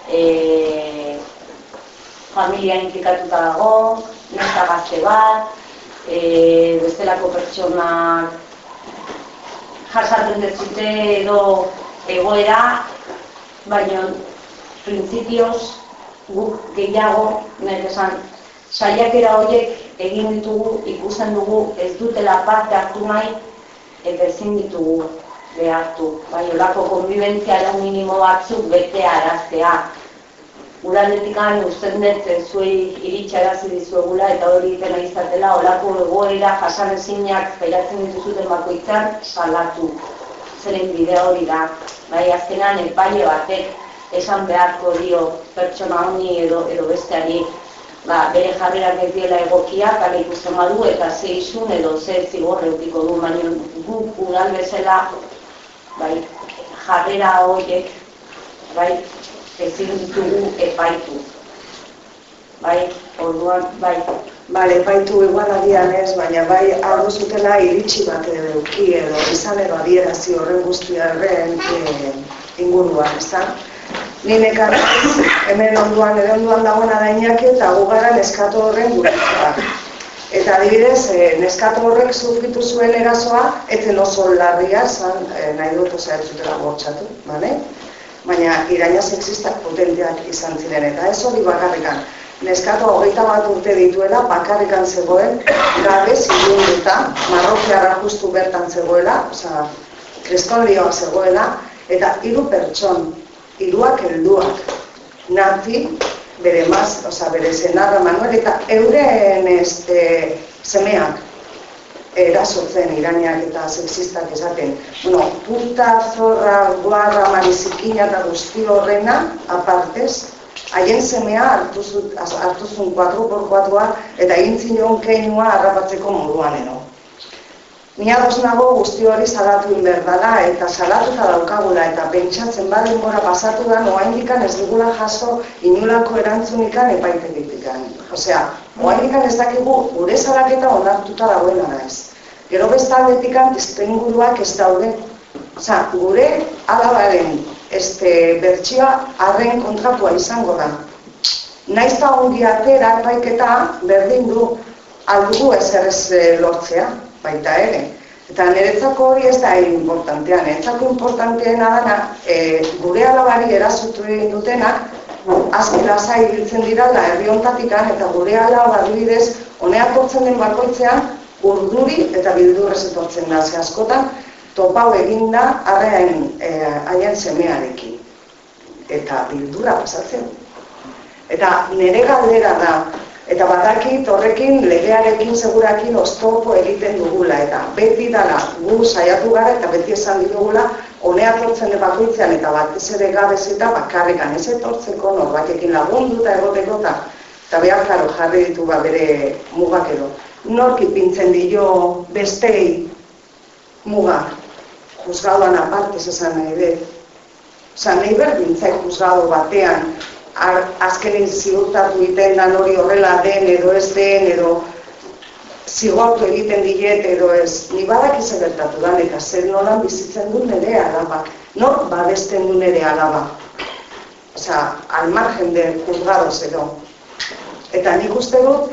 e, familia implikatuta dago, nesta gazte bat, e, bestelako pertsonak jasaten dezute edo egoera, baina printzipioz guk gehiago, nahi esan, saiakera horiek egin ditugu, ikusten dugu, ez dutela parte hartu nahi, eta ezin ditugu behartu. Bai, olako konbibentzia minimo batzuk bete araztea. Uraldetik gani usten dut zuei iritxarazi dizuegula eta hori egiten izatela olako egoera jasan ezinak dituzuten bakoitzan salatu. Zeren bidea hori da. Bai, azkenan epaile batek esan beharko dio pertsona honi edo, edo besteari ba, bere jarrerak ez diela egokia, kale ikusten badu eta ze izun edo ze zigorre utiko du, baina guk udal bezala bai, jarrera horiek bai, ezin ditugu epaitu. Bai, orduan, bai, Bale, baitu igual agian ez, baina bai ardo zutela iritsi bat eduki edo izan edo adierazi horren guztiaren e, inguruan, ez da? Ni nekar hemen onduan, edo onduan dagoena da inaki eta gugara neskatu horren gurtza. Eta adibidez, e, neskatu horrek sufritu zuen erasoa, etzen oso larria, zan, e, nahi dut osea ez zutela bortxatu, bale? Baina iraina sexistak potenteak izan ziren, eta ez hori bakarrikan neskato hogeita bat urte dituela, bakarrikan zegoen, gabe zilunduta, marrokiara justu bertan zegoela, oza, kristonlioa zegoela, eta hiru pertson, hiruak helduak, nati, bere maz, oza, bere zenarra Manuel, eta euren este, semeak, erasotzen iraniak eta sexistak esaten. Bueno, puta, zorra, guarra, marizikina eta guzti horrena, apartez, haien semea hartu zuen hartu 4x4a eta egin zion keinua harrapatzeko moduan eno. Ni ados nago guzti hori salatu inberdala eta salatuta daukagula eta pentsatzen baden gora pasatu da noaindikan ez dugula jaso inulako erantzunikan epaitegitikan. Osea, noaindikan ez dakigu gure salaketa onartuta dagoena naiz. Gero bestaldetikan testuinguruak ez daude. Osea, gure alabaren este bertsioa harren kontratua izango da. Naiz ta ongi atera baiketa berdin du aldugu ez eh, lortzea, baita ere. Eta niretzako hori ez da importantea, niretzako importanteena dana e, gure alabari erazutu egin dutenak, azken lasai ibiltzen dirala herri hontatikan eta gure alaba adibidez honeak den bakoitzean urduri eta bildurrez etortzen da, askotan topau eginda arreain e, haien semearekin. Eta bildura pasatzen. Eta nire galdera da, eta badakit horrekin legearekin segurakin oztopo egiten dugula. Eta beti dala gu saiatu gara eta beti esan ditugula honea tortzen bakoitzean eta batez ere gabez eta bakarrekan ez etortzeko norbatekin lagundu eta egoteko eta eta behar jaro jarri ditu ba bere mugak edo. Norki pintzen dio bestei mugak juzgadoan apartez esan nahi dut. Osa, nahi berdin zait juzgado batean, ar, azkenen ziurtatu egiten da hori horrela den edo ez den edo zigortu egiten diet edo ez, ni badak izan gertatu da, eta zer nolan bizitzen du nire alaba. Nor babesten du nire alaba. Osa, al margen de juzgados edo. Eta nik uste dut,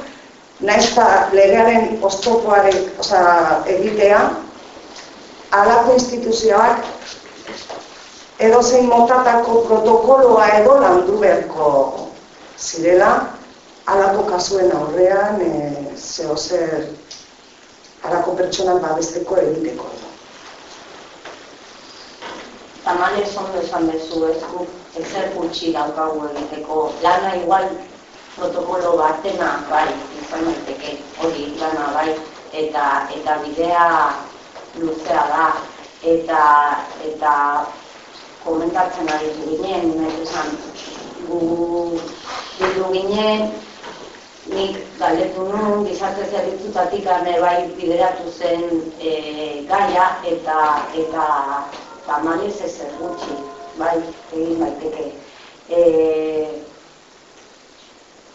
naizta legearen oztopoaren osa, egitea, alako instituzioak edo zein motatako protokoloa edo landu beharko zirela. Alako kasuen aurrean e, zeo zer alako pertsonan babesteko egiteko edo. Tamale ondo esan bezu ez gu ezer gutxi daukagu egiteko. Lana igual protokolo batena bai izan daiteke. Hori lana bai. Eta eta bidea luzea da. Eta eta komentatzen ari ginen, nahi esan, gu bildu ginen, nik galdetu nun, gizarte zerbitzutatik bai bideratu zen e, gaia eta eta tamaliz ez gutxi, bai, egin baiteke. E,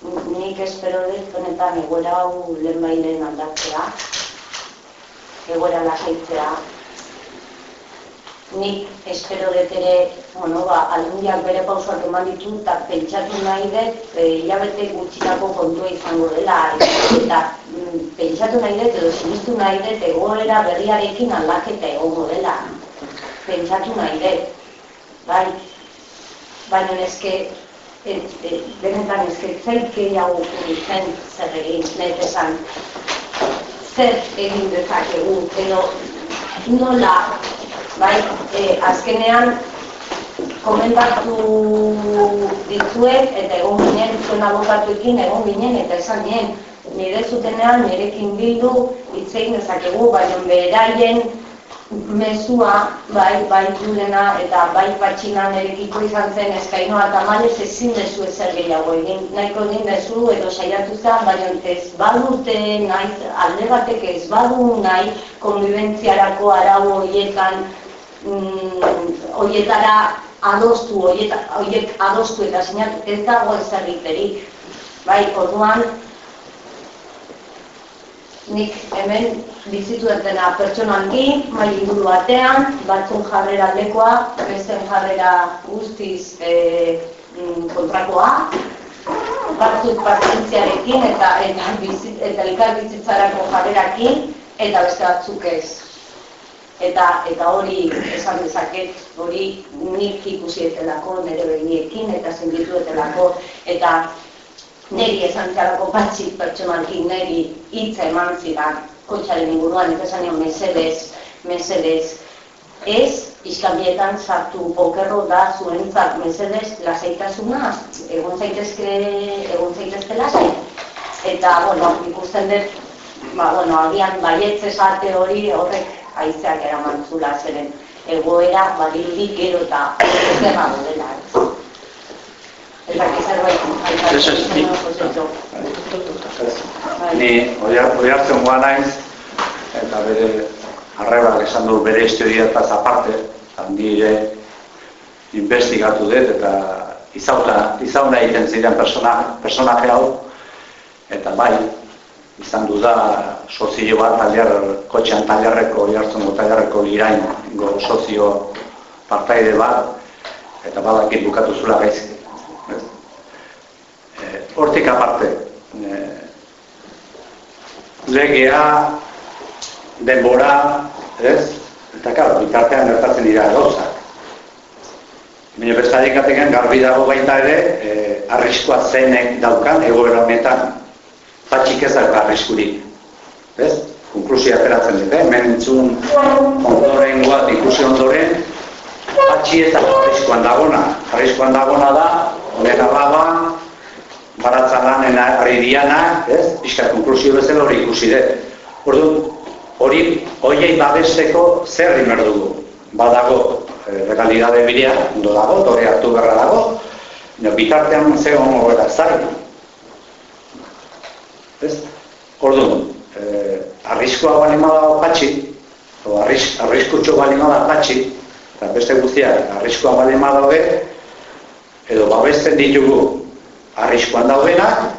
nik espero dut honetan egoera hau lehen bailen aldatzea, egoera lasaitzea. Nik espero dut ere, bueno, ba, aldundiak bere pausoak eman ditu, eta pentsatu nahi dut, e, hilabete gutxinako kontua izango dela, eta mm, pentsatu nahi dut, edo sinistu nahi dut, egoera berriarekin aldaketa egongo dela. Pentsatu nahi dut, bai, baina eske, et, et, benetan eske, zait gehiago zen zer egin, nahi esan, zer egin dezakegu, edo nola, bai, e, azkenean komentatu dituet, eta egon ginen, zuen abokatuekin egon ginen, eta esan ginen, nire zutenean, nirekin bildu, itzein dezakegu, baina beraien mezua, bai, bai dudena, eta bai patxina nerekiko izan zen eskainoa eta malez ezin dezu ezer gehiago egin, nahiko egin dezu edo saiatu zen, baina ez badute nahi, alde batek ez badu nahi konbibentziarako arau horietan, mm, horietara adostu, horiek adostu eta sinatu ez dago ez egiterik. Bai, orduan, nik hemen bizitu dutena pertsonalki, mai inguru batean, batzun jarrera aldekoa, besten jarrera guztiz e, kontrakoa, batzuk pazientziarekin eta eta, bizit, eta elkar bizitzarako jarrerakin, eta beste batzuk ez. Eta, eta hori esan dezaket, hori nik ikusi etelako, nire begiekin, eta zenditu etelako, eta neri esan zelako patxik pertsonalkin neri hitza eman zidan kotxaren inguruan, eta esan mesedez, mesedez, ez, iskambietan sartu pokerro da zuentzat mesedez lasaitasuna, egon zaitezke, egon zaitezke lasai. Eta, bueno, ikusten dut, ba, bueno, agian baietz esate hori horrek aizeak eraman zula zeren egoera badirudi gero eta zerra dela. Ni hori hartzen goa naiz, eta bere arreba esan du bere historiataz aparte, handi ere investigatu dut eta izauna, izauna egiten ziren persona, personaje hau, eta bai, izan du da sozio bat taliar, kotxean taliarreko, jartzen du taliarreko lirain go sozio partaide bat, eta badakit bukatu zula gaizki hortik aparte. E, legea, denbora, ez? Eta, klar, bitartean gertatzen dira gauzak. Baina bestarik garbi dago baita ere, e, arriskoa zeinek daukan egoera honetan. Patxik ez dago arriskurik. Ez? Konklusia ateratzen dute, hemen entzun ondoren guat ikusi ondoren, patxi ez dago arriskoan dagona. Arriskoan dagona da, honera baba, baratza lanen ari diana, ez? Pixka konklusio bezala hori ikusi dut. Ordu, hori, horiei babesteko zer rimer dugu. Badago, e, legalidade bidea, ondo dago, dore hartu berra dago, bitartean ze hongo gara zai. Ez? Ordu, e, arriskoa bali dago patxi, o arris, arriskutxo bali da patxi, eta beste guztiak arriskoa bali dago edo babesten ditugu arriskoan daudenak,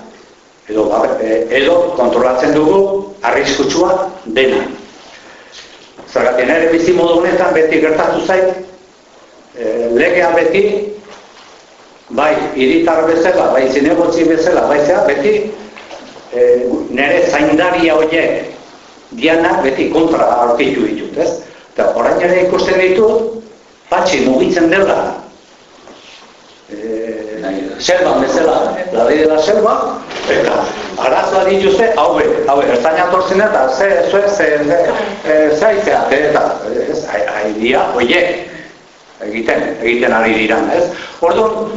edo, e, edo kontrolatzen dugu arriskutsua dena. Zergatik ere bizi modu honetan beti gertatu zait, e, legea beti, bai iritar bezala, bai zinegotzi bezala, bai zera, beti e, nire zaindaria horiek diana beti kontra aurkitu ditut, ez? Eta orain ere ikusten ditut, patxi mugitzen dela, e, selva bezala, la ley de la selva, eta arazoa dituzte, hau hau be, ertaina tortzen eta ze, ze, ze, ze, ze, ze aizea, eta, ez, haidia, oie, egiten, egiten ari dira, ez? Orduan,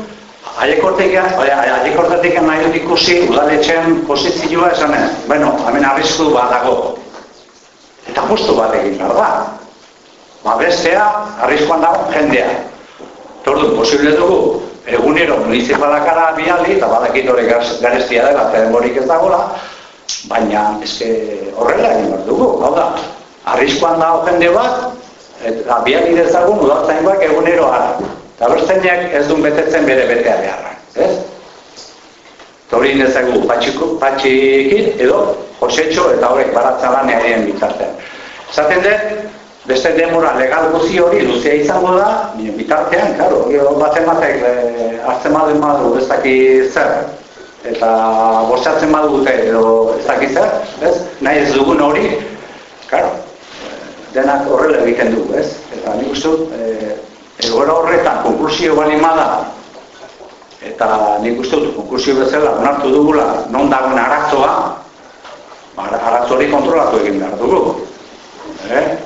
Alekortetik nahi dut ikusi, udaletxean posizioa esan ez. Bueno, hemen arrisku bat dago. Eta justu bat egin behar da. Ba bestea, arriskuan dago jendea. Orduan, posible dugu, egunero municipalakara bialdi, eta badakit hori garestia dela, eta denborik ez dagoela, baina eske horrela egin behar dugu, hau da, arriskoan da jende bat, eta bialdi dezagun bak egunero ara. Eta bertzeinak ez duen betetzen bere betea beharra, ez? Hori nezagu patxiko, patxikin edo josetxo eta horrek baratza lanean bitartean. Zaten dut, beste demora legal guzi hori luzea izango da, bitartean, karo, baten batek e, hartzen badu madu ez zer, eta bostatzen badu dute edo ez daki zer, ez? nahi ez dugun hori, karo, denak horrela egiten dugu, ez? Eta nik uste dut, e, egora horretan konklusio bali da, eta nik uste dut konklusio bezala onartu dugula non dagoen arazoa, arazo hori kontrolatu egin behar dugu. Eh?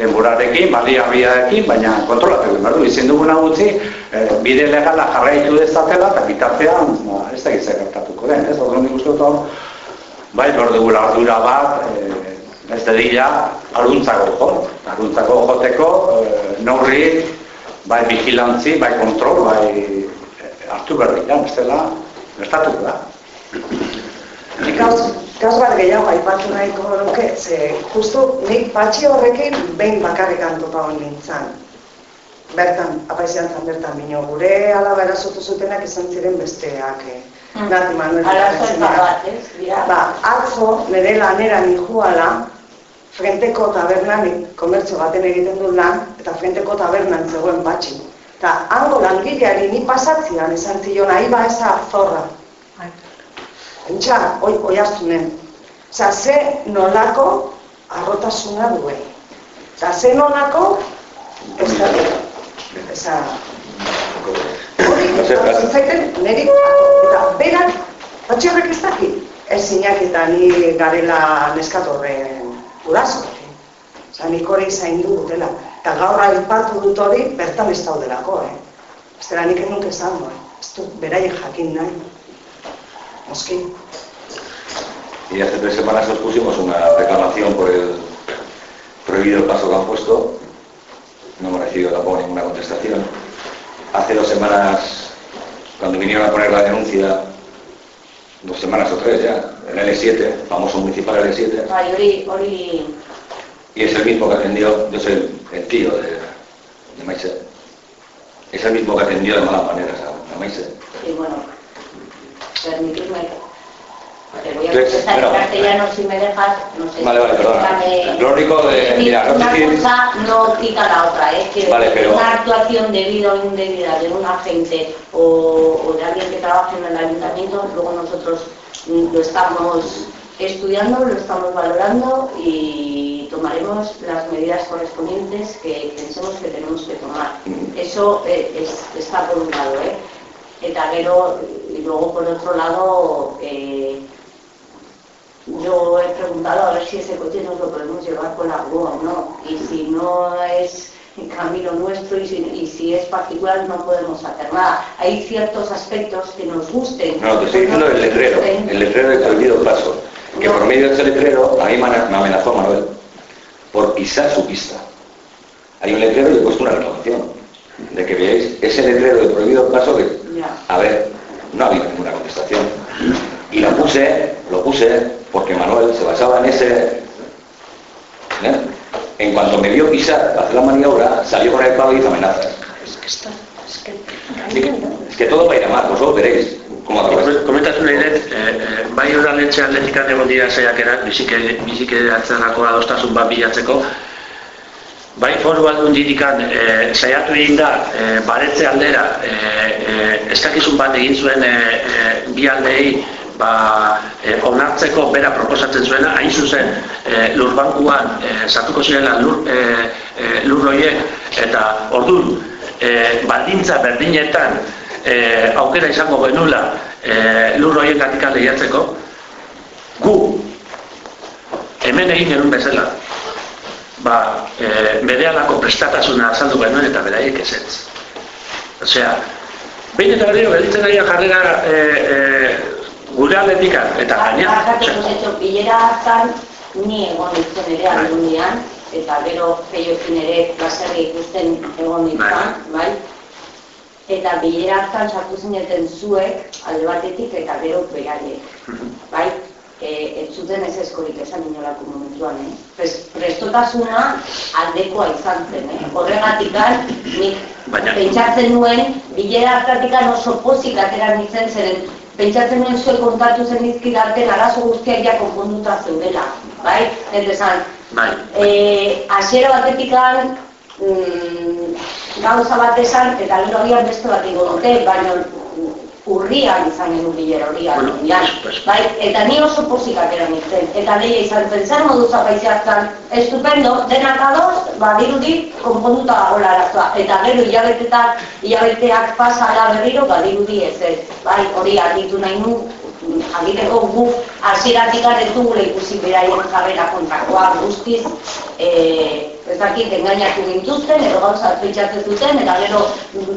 denborarekin, baliabiarekin, baina kontrolatu egin behar du. Izin duguna gutxi, e, bide legala jarraitu dezatela, eta bitartean, ba, ez da gizak gertatuko den, ez? Orduan nik uste dut, bai, hor dugula ardura bat, e, ez da dira, aruntzako jo, aruntzako joteko, e, norri, bai, vigilantzi, bai, kontrol, bai, e, hartu behar dira, ez dela, gertatuko da. Gaz bat gehiago aipatu nahiko nuke, ze justu nik patxi horrekin behin bakarrik antopa hon nintzen. Bertan, apaizian zan bertan bino, gure alaba erasotu zutenak izan ziren besteak. Eh. Nati Manuel. Arazo eta bat, ez? Dira. Ba, atzo, nire lanera nijuala, frenteko tabernan, komertzio baten egiten dut lan, eta frenteko tabernan zegoen batxi. Eta hango langileari ni pasatzean esan zion, nahi ba eza zorra. Entxa, oi, oi hartunen. Osa, ze nolako arrotasuna duen. Osa, ze nolako, ez da, eza, hori, zitzaiten, niri, eta berak, batxe horrek ez daki, ez zinak eta ni garela neskatorren guraso. Osa, nik hori zaindu dutela. Eta gaur aipatu dut hori, bertan ez daudelako, eh? Ez dela nik enuk esango, eh? Ez dut beraiek jakin nahi. Moski. Y hace tres semanas nos pusimos una reclamación por el prohibido paso que han puesto. No hemos recibido tampoco ninguna contestación. Hace dos semanas, cuando vinieron a poner la denuncia, dos semanas o tres ya, en el L7, famoso municipal L7, Bai, hori, hori, y es el mismo que atendió, yo soy el, tío de, de Maise, es el mismo que atendió de malas maneras a, a Maise. y bueno, permitirme, te voy a contestar en bueno, castellano si me dejas, no sé. Vale, vale, perdona. Lo único de- mira, no una cosa no quita la otra, es que Vale, pero- una actuación debida o indebida de un agente o, o de alguien que trabaja en el ayuntamiento, luego nosotros lo estamos estudiando, lo estamos valorando y tomaremos las medidas correspondientes que pensemos que tenemos que tomar. Eso eh, es- está por un lado, ¿eh? Eta gero, y luego por otro lado, eh, yo he preguntado a ver si ese coche nos lo podemos llevar con la o no. Y si no es el camino nuestro y si, y si es particular no podemos hacer nada. Hay ciertos aspectos que nos gusten. No, te estoy diciendo el letrero, el letrero de prohibido paso. Que por medio de ese letrero, a mí me me amenazó Manuel por pisar su pista. Hay un letrero y he puesto una reclamación de que veáis ese letrero de prohibido paso que, Ya. a ver, no ha habido ninguna contestación. Y lo puse, lo puse porque Manuel se basaba en ese... ¿eh? En cuanto me vio pisar, hacer la maniobra, salió con el palo y hizo amenazas. Es que está, es que... Es que todo va a ir a mal, vosotros veréis atraviesa. Komentatu nahi dut, eh, eh, bai udaletxe atletikan egon dira saiakerak, bizike, bizikeratzerako adostasun bat bilatzeko, bai foru aldunditikan eh, saiatu egin da, eh, baretze aldera, eh, eh, eskakizun bat egin zuen eh, eh, bi aldei, ba, eh, onartzeko bera proposatzen zuena, hain zuzen eh, lurbankuan eh, sartuko zirela lur, eh, eh, lur horiek, eta ordun eh, baldintza berdinetan eh, aukera izango genula eh, lur horien gatik lehiatzeko, gu hemen egin genuen bezala, ba, eh, berehalako prestatasuna azaldu genuen eta beraiek ezetz. Osea, behin eta berriro gelditzen ari jarrera eh, eh, gure aldetika eta gainera. Barkatu, osea, Josetxo, bilera hartan ni egon nintzen ere aldundian, eta gero feioekin ere plaserri ikusten egon nintzen, bai? Eta bilera hartan sartu zineten zuek alde batetik eta gero beraiek, bai? E, ez zuten ez eskorik esan inolako momentuan, eh? Pres, prestotasuna aldekoa izan zen, eh? Horregatik nik Baina- pentsatzen nuen, bilera hartatikan oso pozik atera nintzen zeren, pentsatzen nuen zuek kontatu zen dizkidaten arazo guztiak ja konponduta zeudela, bai? Ez esan, Bai. eh, hasiera batetikan mm, gauza bat esan eta gero beste bat ingo dute, baina urrian izan genuen bilera hori Bueno. Bai, eta ni oso pozik atera nintzen, eta leia izan zen, zer modu zapaizi hartzen, estupendo, denak adoz, badirudi, konponduta dagoela arazoa, eta gero hilabetetak, hilabeteak pasala berriro, badirudi ez ez, bai, hori argitu nahi nu, agiteko gu hasieratik ez dugula ikusi beraien jarrera kontrakoa guztiz, eh, ez dakit engainatu gintuzten, edo gauza pentsatzen zuten, eta gero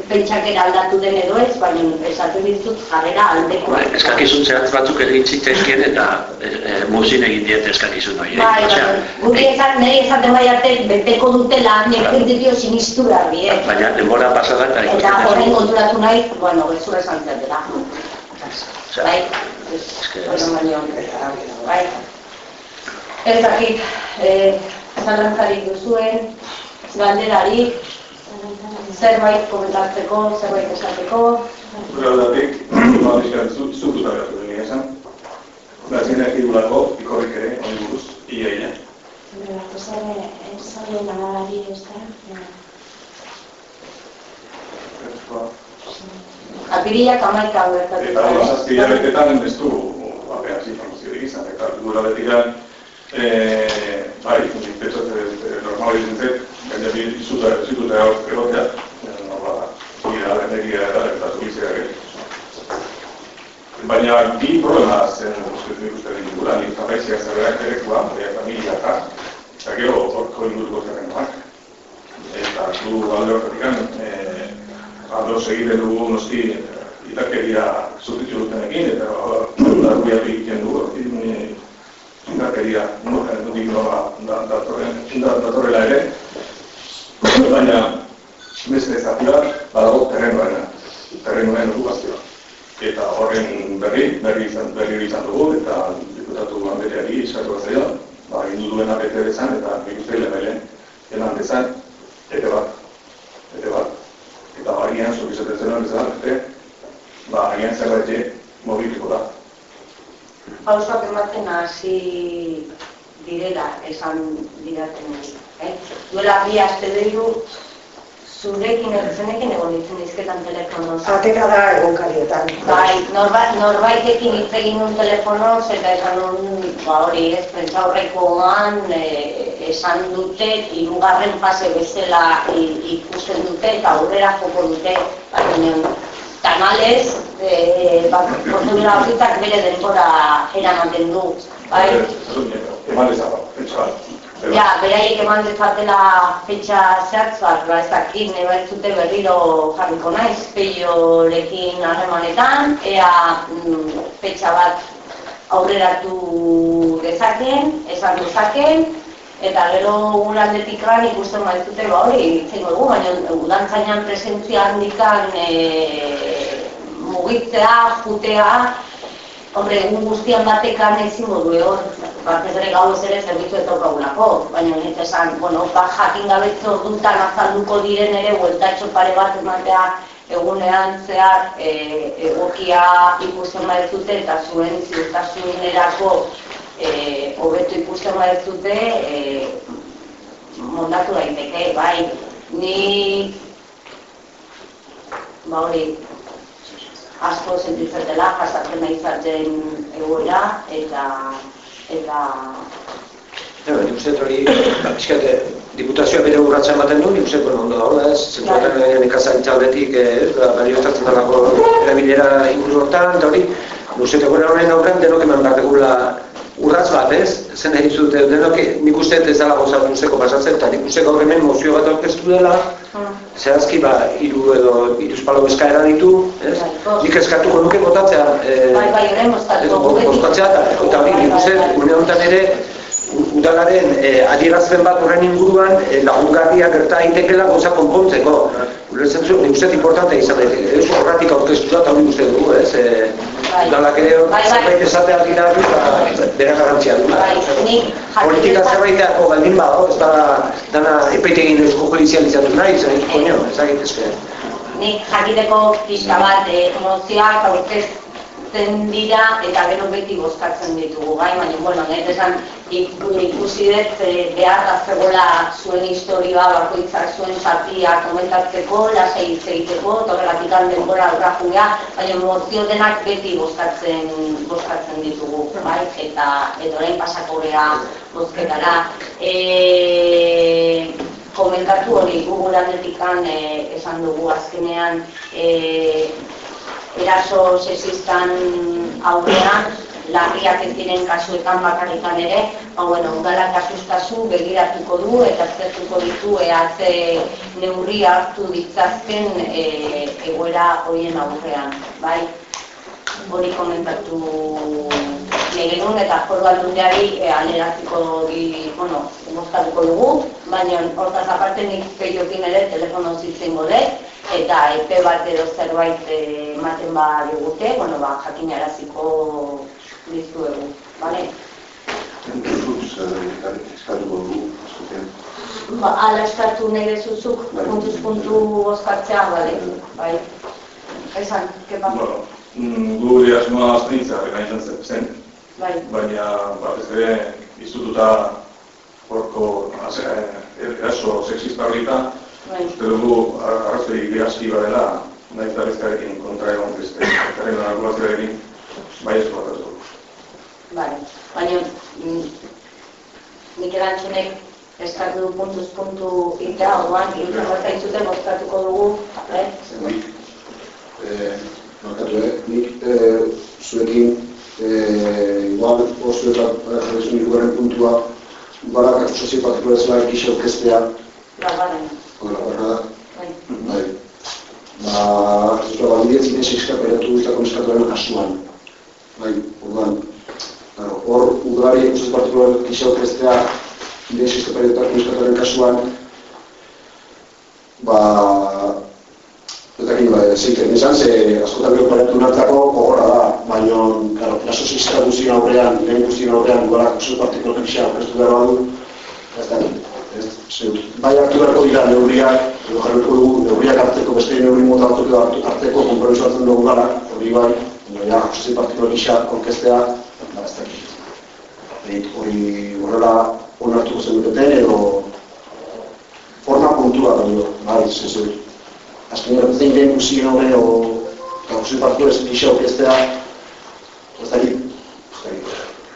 pentsakera aldatu den edo ez, baina esaten ditut jarrera aldekoa. Bai, eskakizun zehatz batzuk egin zitezkien eta e, e, muzin egin diet eskakizun hori. Bai, bai, guri esan, nire esaten bai arte, beteko dutela, nik printzipio sinistu behar die. Baina denbora pasada eta horren konturatu nahi, bueno, gezur esan zetela. Bai, bueno, baino, bai. Ez dakit, eh, zalantzarik duzuen, galderarik, zerbait komentatzeko, zerbait esateko, Zure aldatik, ba, bizkar, zututa gertu duen esan. Gazien egitulako, ikorrik ere, honi buruz, ia ia. Pues ere, ez lanalari ez da. Apirilak amaika gertatu. Eta hori zazpi hilabetetan ez du apenas informaziorik izan, eta gura betiran, eh, bai, petxot normal izan zet, gaina bi izuta zituta egotea, nola, gira lehendegia eta eta zubizia ere. Baina bi problema zen guztetu ikusten ditugula, nik zapaiziak zerberak erekua, baina familiaka, eta gero horko inguruko zerrengoak. Eta zu alde horretik eh, aldo segiten dugu noski itakeria zutitu dutenekin, eta darbuiak egiten dugu, indarkeria nudik nola datorrela ere, baina beste zati bat badago terrenoena, terrenoen okupazioa. Eta horren berri, berri izan, berri izan dugu, eta diputatu handereari eskatu bat zaila, ba, indu duena bete bezan, eta nik uste lebelen eman bezan, ete bat, ete bat. Eta agian, zuk izaten zen bezan, bete, ba, agian zerbait mobiliko da. Pausak ematen hasi direla esan didaten. Eh? Duela bi aste deiru zurekin errezenekin egon ditzen izketan telefonoz. Atera da egunkarietan. Bai, norbait, norbaitekin hitz egin nun telefonoz eta esan nun, ba hori ez, pentsa horreko e, esan dute, hirugarren fase bezala i- ikusten dute eta aurrera joko dute, baina kanalez, e, bat, prozedura horretak bere denbora eramaten du. Bai, Eman dezago, pentsa. Ja, beraiek eman dezatela fetxa zehatz bat, ba ez dakit, nahi baitzute berriro jarriko naiz, peiorekin harremanetan, ea mm, fetxa bat aurreratu dezaken, esan dezaken, eta gero urandetik lan ikusten baitzute ba hori, itzen dugu, baina udantzainan presentzia handikan e, mugitzea, jutea, Hombre, egun guztian batekan ezin modu hor, batez ere gau ere zerbitzu ez daukagulako, baina nik esan, bueno, ba, jakin gabetze ordutan azalduko diren ere, bueltatxo pare bat ematea egunean zehar e, egokia ikusten badezute eta zuen ziurtasunerako e, hobeto ikusten badezute e, mondatu daiteke, bai, ni ba hori, asko sentitzen dela, jasatzen nahi zaten egoera, eta, eta, Ja, nik uste hori, pixkate, diputazioa bere urratza ematen du, nik uste, bueno, ondo dagoela ez, zentuaten Bai. nekazaritza aldetik, eh, ba, balio hartzen dalako erabilera inguru hortan, eta hori, nik uste, egoera honen aurrean denok eman behar dugula urratz bat, ez? Zen nahi zute, denok, nik uste ez dela goza guzteko pasatzen, eta nik uste gaur hemen mozio bat aurkeztu dela, zehazki, ba, hiru edo, hiru espalo eskaera ditu, ez? Bai. Nik eskatuko nuke botatzea, eh, bai, bai, bozkatzea, eta hori, nik uste, une honetan ere, udalaren eh, adierazpen bat horren inguruan eh, lagungarria gerta daitekeela gauza konpontzeko. Ulertzen zu, nik uste importante izan daiteke. Ez horratik aurkeztu da, eta hori uste dugu, ez? Eh, Bai. udalak ere Bai, bai. zerbait esatea dira du, eta bere garantzia du. Bai, Politika zerbaiteako baldin badago, ez da dana epaitegin eusko judizializatu nahi, zen, koño, ez da gitezke. nik jakiteko pixka bat e, mozioak aurkezten dira eta gero beti bozkatzen ditugu, gai, baina, bueno, nahi esan ik- ikusi dut e, behar da zegoela zuen historia bakoitzak zuen zatia komentatzeko, lasai hitz egiteko, eta horregatik denbora aurra jugea, baina mozio denak beti bozkatzen, bozkatzen ditugu, bai, eta, eta orain pasako gea bozketara. E, komentatu hori gugurandetikan e, esan dugu azkenean e, eraso sexistan aurrean larriak ez diren kasuetan bakarrikan ere, ba, bueno, udala kasustazu begiratuko du eta aztertuko ditu ea ze neurri hartu ditzazken e, egoera horien aurrean, bai? Hori komentatu genuen eta foru aldundeari e, aleratziko di, bueno, mozkatuko dugu, baina hortaz aparte nik peiokin ere telefono zitzengo dut, eta epe bat edo zerbait eh, ematen ba digute, bueno, ba, jakinaraziko dizuegu, bale? Puntuz, eskatuko dugu, askoten. Ba, ala eskatu nahi dezuzuk, Bai. puntuz puntu bozkatzea, bale, bai. esan, kepa. Bueno, mm, gure asmoa aztenitza organizan zen, zen, Bai, baina batez ere izututa horko eh, eraso sexista horita, bai. uste dugu ar- arrazoi gehazki badela, nahiz eta bestearekin kontra egon beste, herren argulazioarekin, bai ez bat ez dugu. Vale, baina mm, nik erantzunek eskatu du puntuz puntu itea, orduan, irutzen bat zaitzuten bozkatuko dugu, eh? Nik, eh, markatu, eh? Nik eh, zuekin, eh, igual oso eta jarrizun hirugarren puntua, barak asozio partikularezela gisa aurkeztea, horrela, horrela da. bai. Bai. Ba, ez dut, ba, bidez ines eskaperatu eta koneskatuaren kasuan. Bai, orduan, claro, hor udari asozio partikular gisa aurkeztea, bidez eskaperatu eta koneskatuaren kasuan, ba, ez dakit, ba, zeiten esan, ze askotan gero paratu nartako da, baina, claro, eraso zizka guztien aurrean, lehen guztien aurrean, guarak asozio partikular gisa aurkeztu behar badu, ez dakit, ez, ze, bai hartu beharko dira neurriak, edo jarriko dugu, neurriak hartzeko, beste neurri mota edo hartu- hartzeko konpromiso hartzen dugu gara, hori bai, baina ja, asozio partikular gisa orkestea, ba, ez dakit. Hori, horrela onartuko zenuketen edo forma puntua baino, bai, zezu. Azken gara zein lehen guzien horre o gauzi partu ez gisa orkestea, ez ez dakit.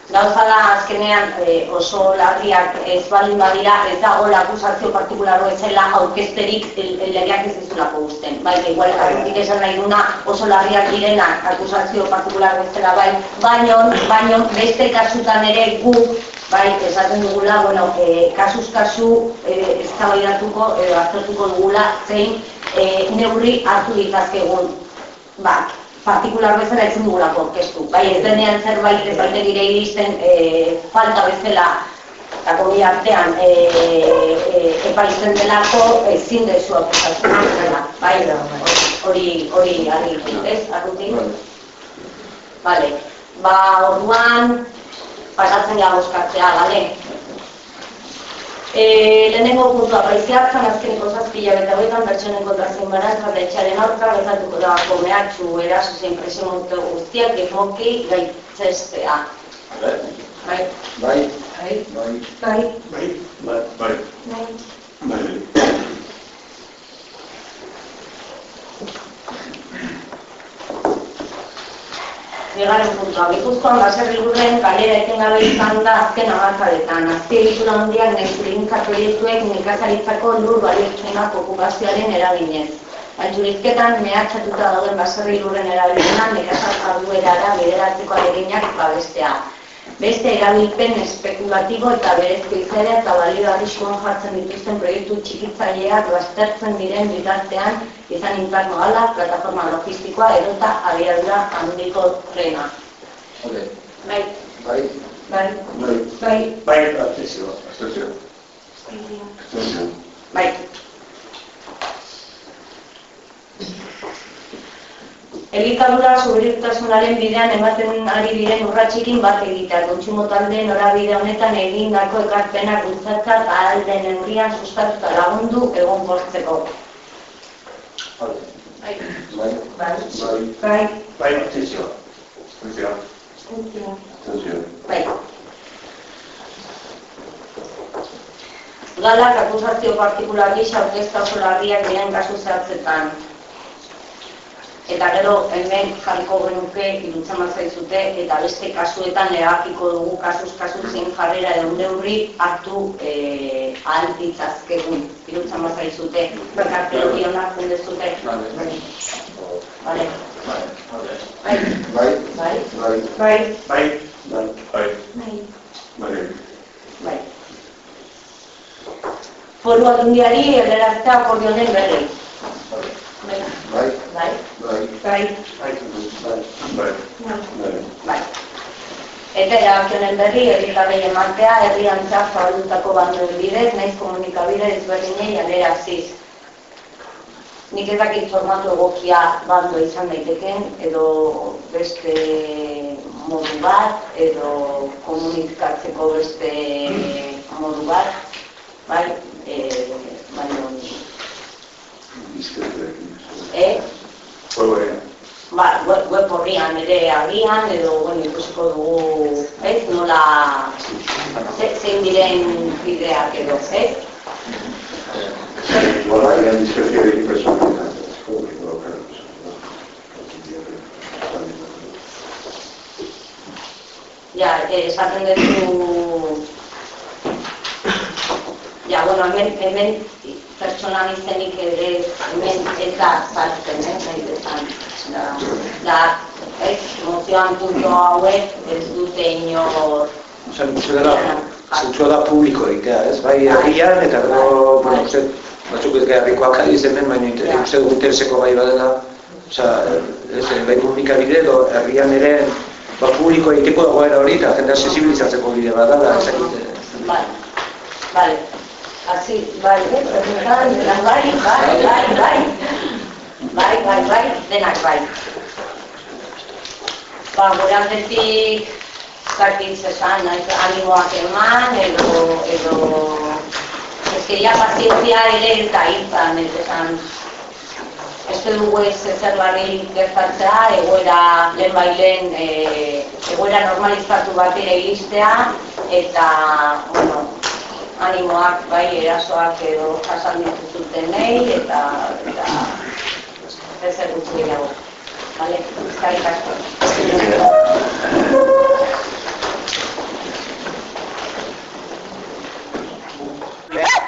Gauza da azkenean eh, oso larriak ez baldin badira, ez dagoela akusazio partikularo ezela aurkezterik legeak ez dizulako uzten. Bai, igual jarrutik esan nahi duna oso larriak direnak akusazio partikularo ezela bai, baino, baino beste kasutan ere gu bai, esaten dugula, bueno, eh, kasuz kasu eh, eztabaidatuko edo aztertuko dugula zein eh, neurri hartu ditazkegun. Ba, partikular bezala ezin dugulako orkestu. Bai, ez denean zerbait ez baite gire iristen e, falta bezala Tako bi artean e, e, epaizten delako ezin dezu akusatu bezala. Bai, hori hori argi, ez? Arruti? Vale. Ba, orduan pasatzen gara bozkatzea, bale? E, lehenengo puntua, paiziartzan azkeneko zazpila beta hoetan pertsonen kontra zein barazka eta etxaren aurka bezatuko dago mehatxu eraso zein presio monte guztiak egoki gaitzestea. Bai, Bai, bai, bai, bai, Bai, bai, bai. bai. Bigarren puntua, Gipuzkoan baserri lurren kalera etengabe izan da azken amarkadetan. Azpiegitura handiak nahizurigintza proiektuek nekazaritzako lur balioetxenak okupazioaren eraginez. Altzurizketan mehatxatuta dauden baserri lurren erabilena nekazar jarduerara bideratzeko aleginak babestea. Beste erabilpen espekulatibo eta berezko izaera eta balio arriskuan jartzen dituzten proiektu txikitzaileak baztertzen diren bitartean izan inferno ala, plataforma logistikoa edota abiadura handiko trena. ok, Bai, bai, bai, bai. bai, Bai, abstentzioa. Abstentzio. Abstentzio. bai. Elikadura subiritasunaren bidean ematen ari diren urratxikin bat egitea. Kontsumo talde norabide honetan egindako ekarpenak bultzatzat ahal den neurrian sustatuta lagundu egon bortzeko. Vale. Bai, Bai, bai, bai. bai, Bai, bai. Galak akusazio partikular gisa aurkezta oso larriak diren kasu zehatzetan. Eta gero hemen jarriko genuke irutzen bat zaizute eta beste kasuetan erabakiko dugu kasuz kasu zein jarrera edo neurri hartu eh, ahal ditzazkegun. Irutzen bat zaizute, berkarte hori onartzen dezute. Vale. Vale. Bai, Bai, Bai, bai, bai, bai, Bai, bai. bai, Bai. bai. bai. Foru aldundiari erderaztea akordio honen berri. Bai, Bai, bai, bai, bai. bai, bai. Bai, Bai. Bai. Eta erabakionen berri, herritarrei ematea, herriantzak zabaldutako banduen bidez, naiz komunikabide ezberdinei aleraziz. Nik ez dakit formatu egokia bando izan daiteken, edo beste modu bat, edo komunikatzeko beste modu bat, bai, e, baina, Bizkaitu eh? Bai, bai. ba, web, web horrian ere agian, edo, bueno, ikusiko dugu, ez, nola, ze, zein diren bideak edo, ez? Hay gran discreción de personas público, claro. Ja, eh, esaten duzu... Ja, bueno, hemen, hemen pertsonan izenik ere, hemen ez da zartzen, eh, nahi desan. Da, da, ez, mozioan punto hauek ez dute inor... Osa, uste dela, zentzua da publiko egitea, ez? Bai, herrian, eta gero, bueno, uste, batzuk ez geharrikoak adiz hemen, baina inter- uste dugu intereseko bai badela, osa, ez, bai komunikabide edo herrian ere, ba, publiko egiteko egoera hori, eta jendea sensibilizatzeko bide badala, ez dakit, Vale, vale. Así, eh, bai, bai, bai, bai, bai, bai. Bai, bai, bai, denak bai. Ba, gure aldetik, zakit zesan, animoak eman, edo, edo... Ez ya pazientzia ere ez da izan, ez esan, ez dugu ez ezer larri gertatzea, egoera lehen bailen, e, egoera normalizatu batera iristea, eta, bueno, animoak, bai, erasoak edo jasan dituzuten eta, eta, ezer gutxi gehiago. Vale, eskerrik asko. Yeah.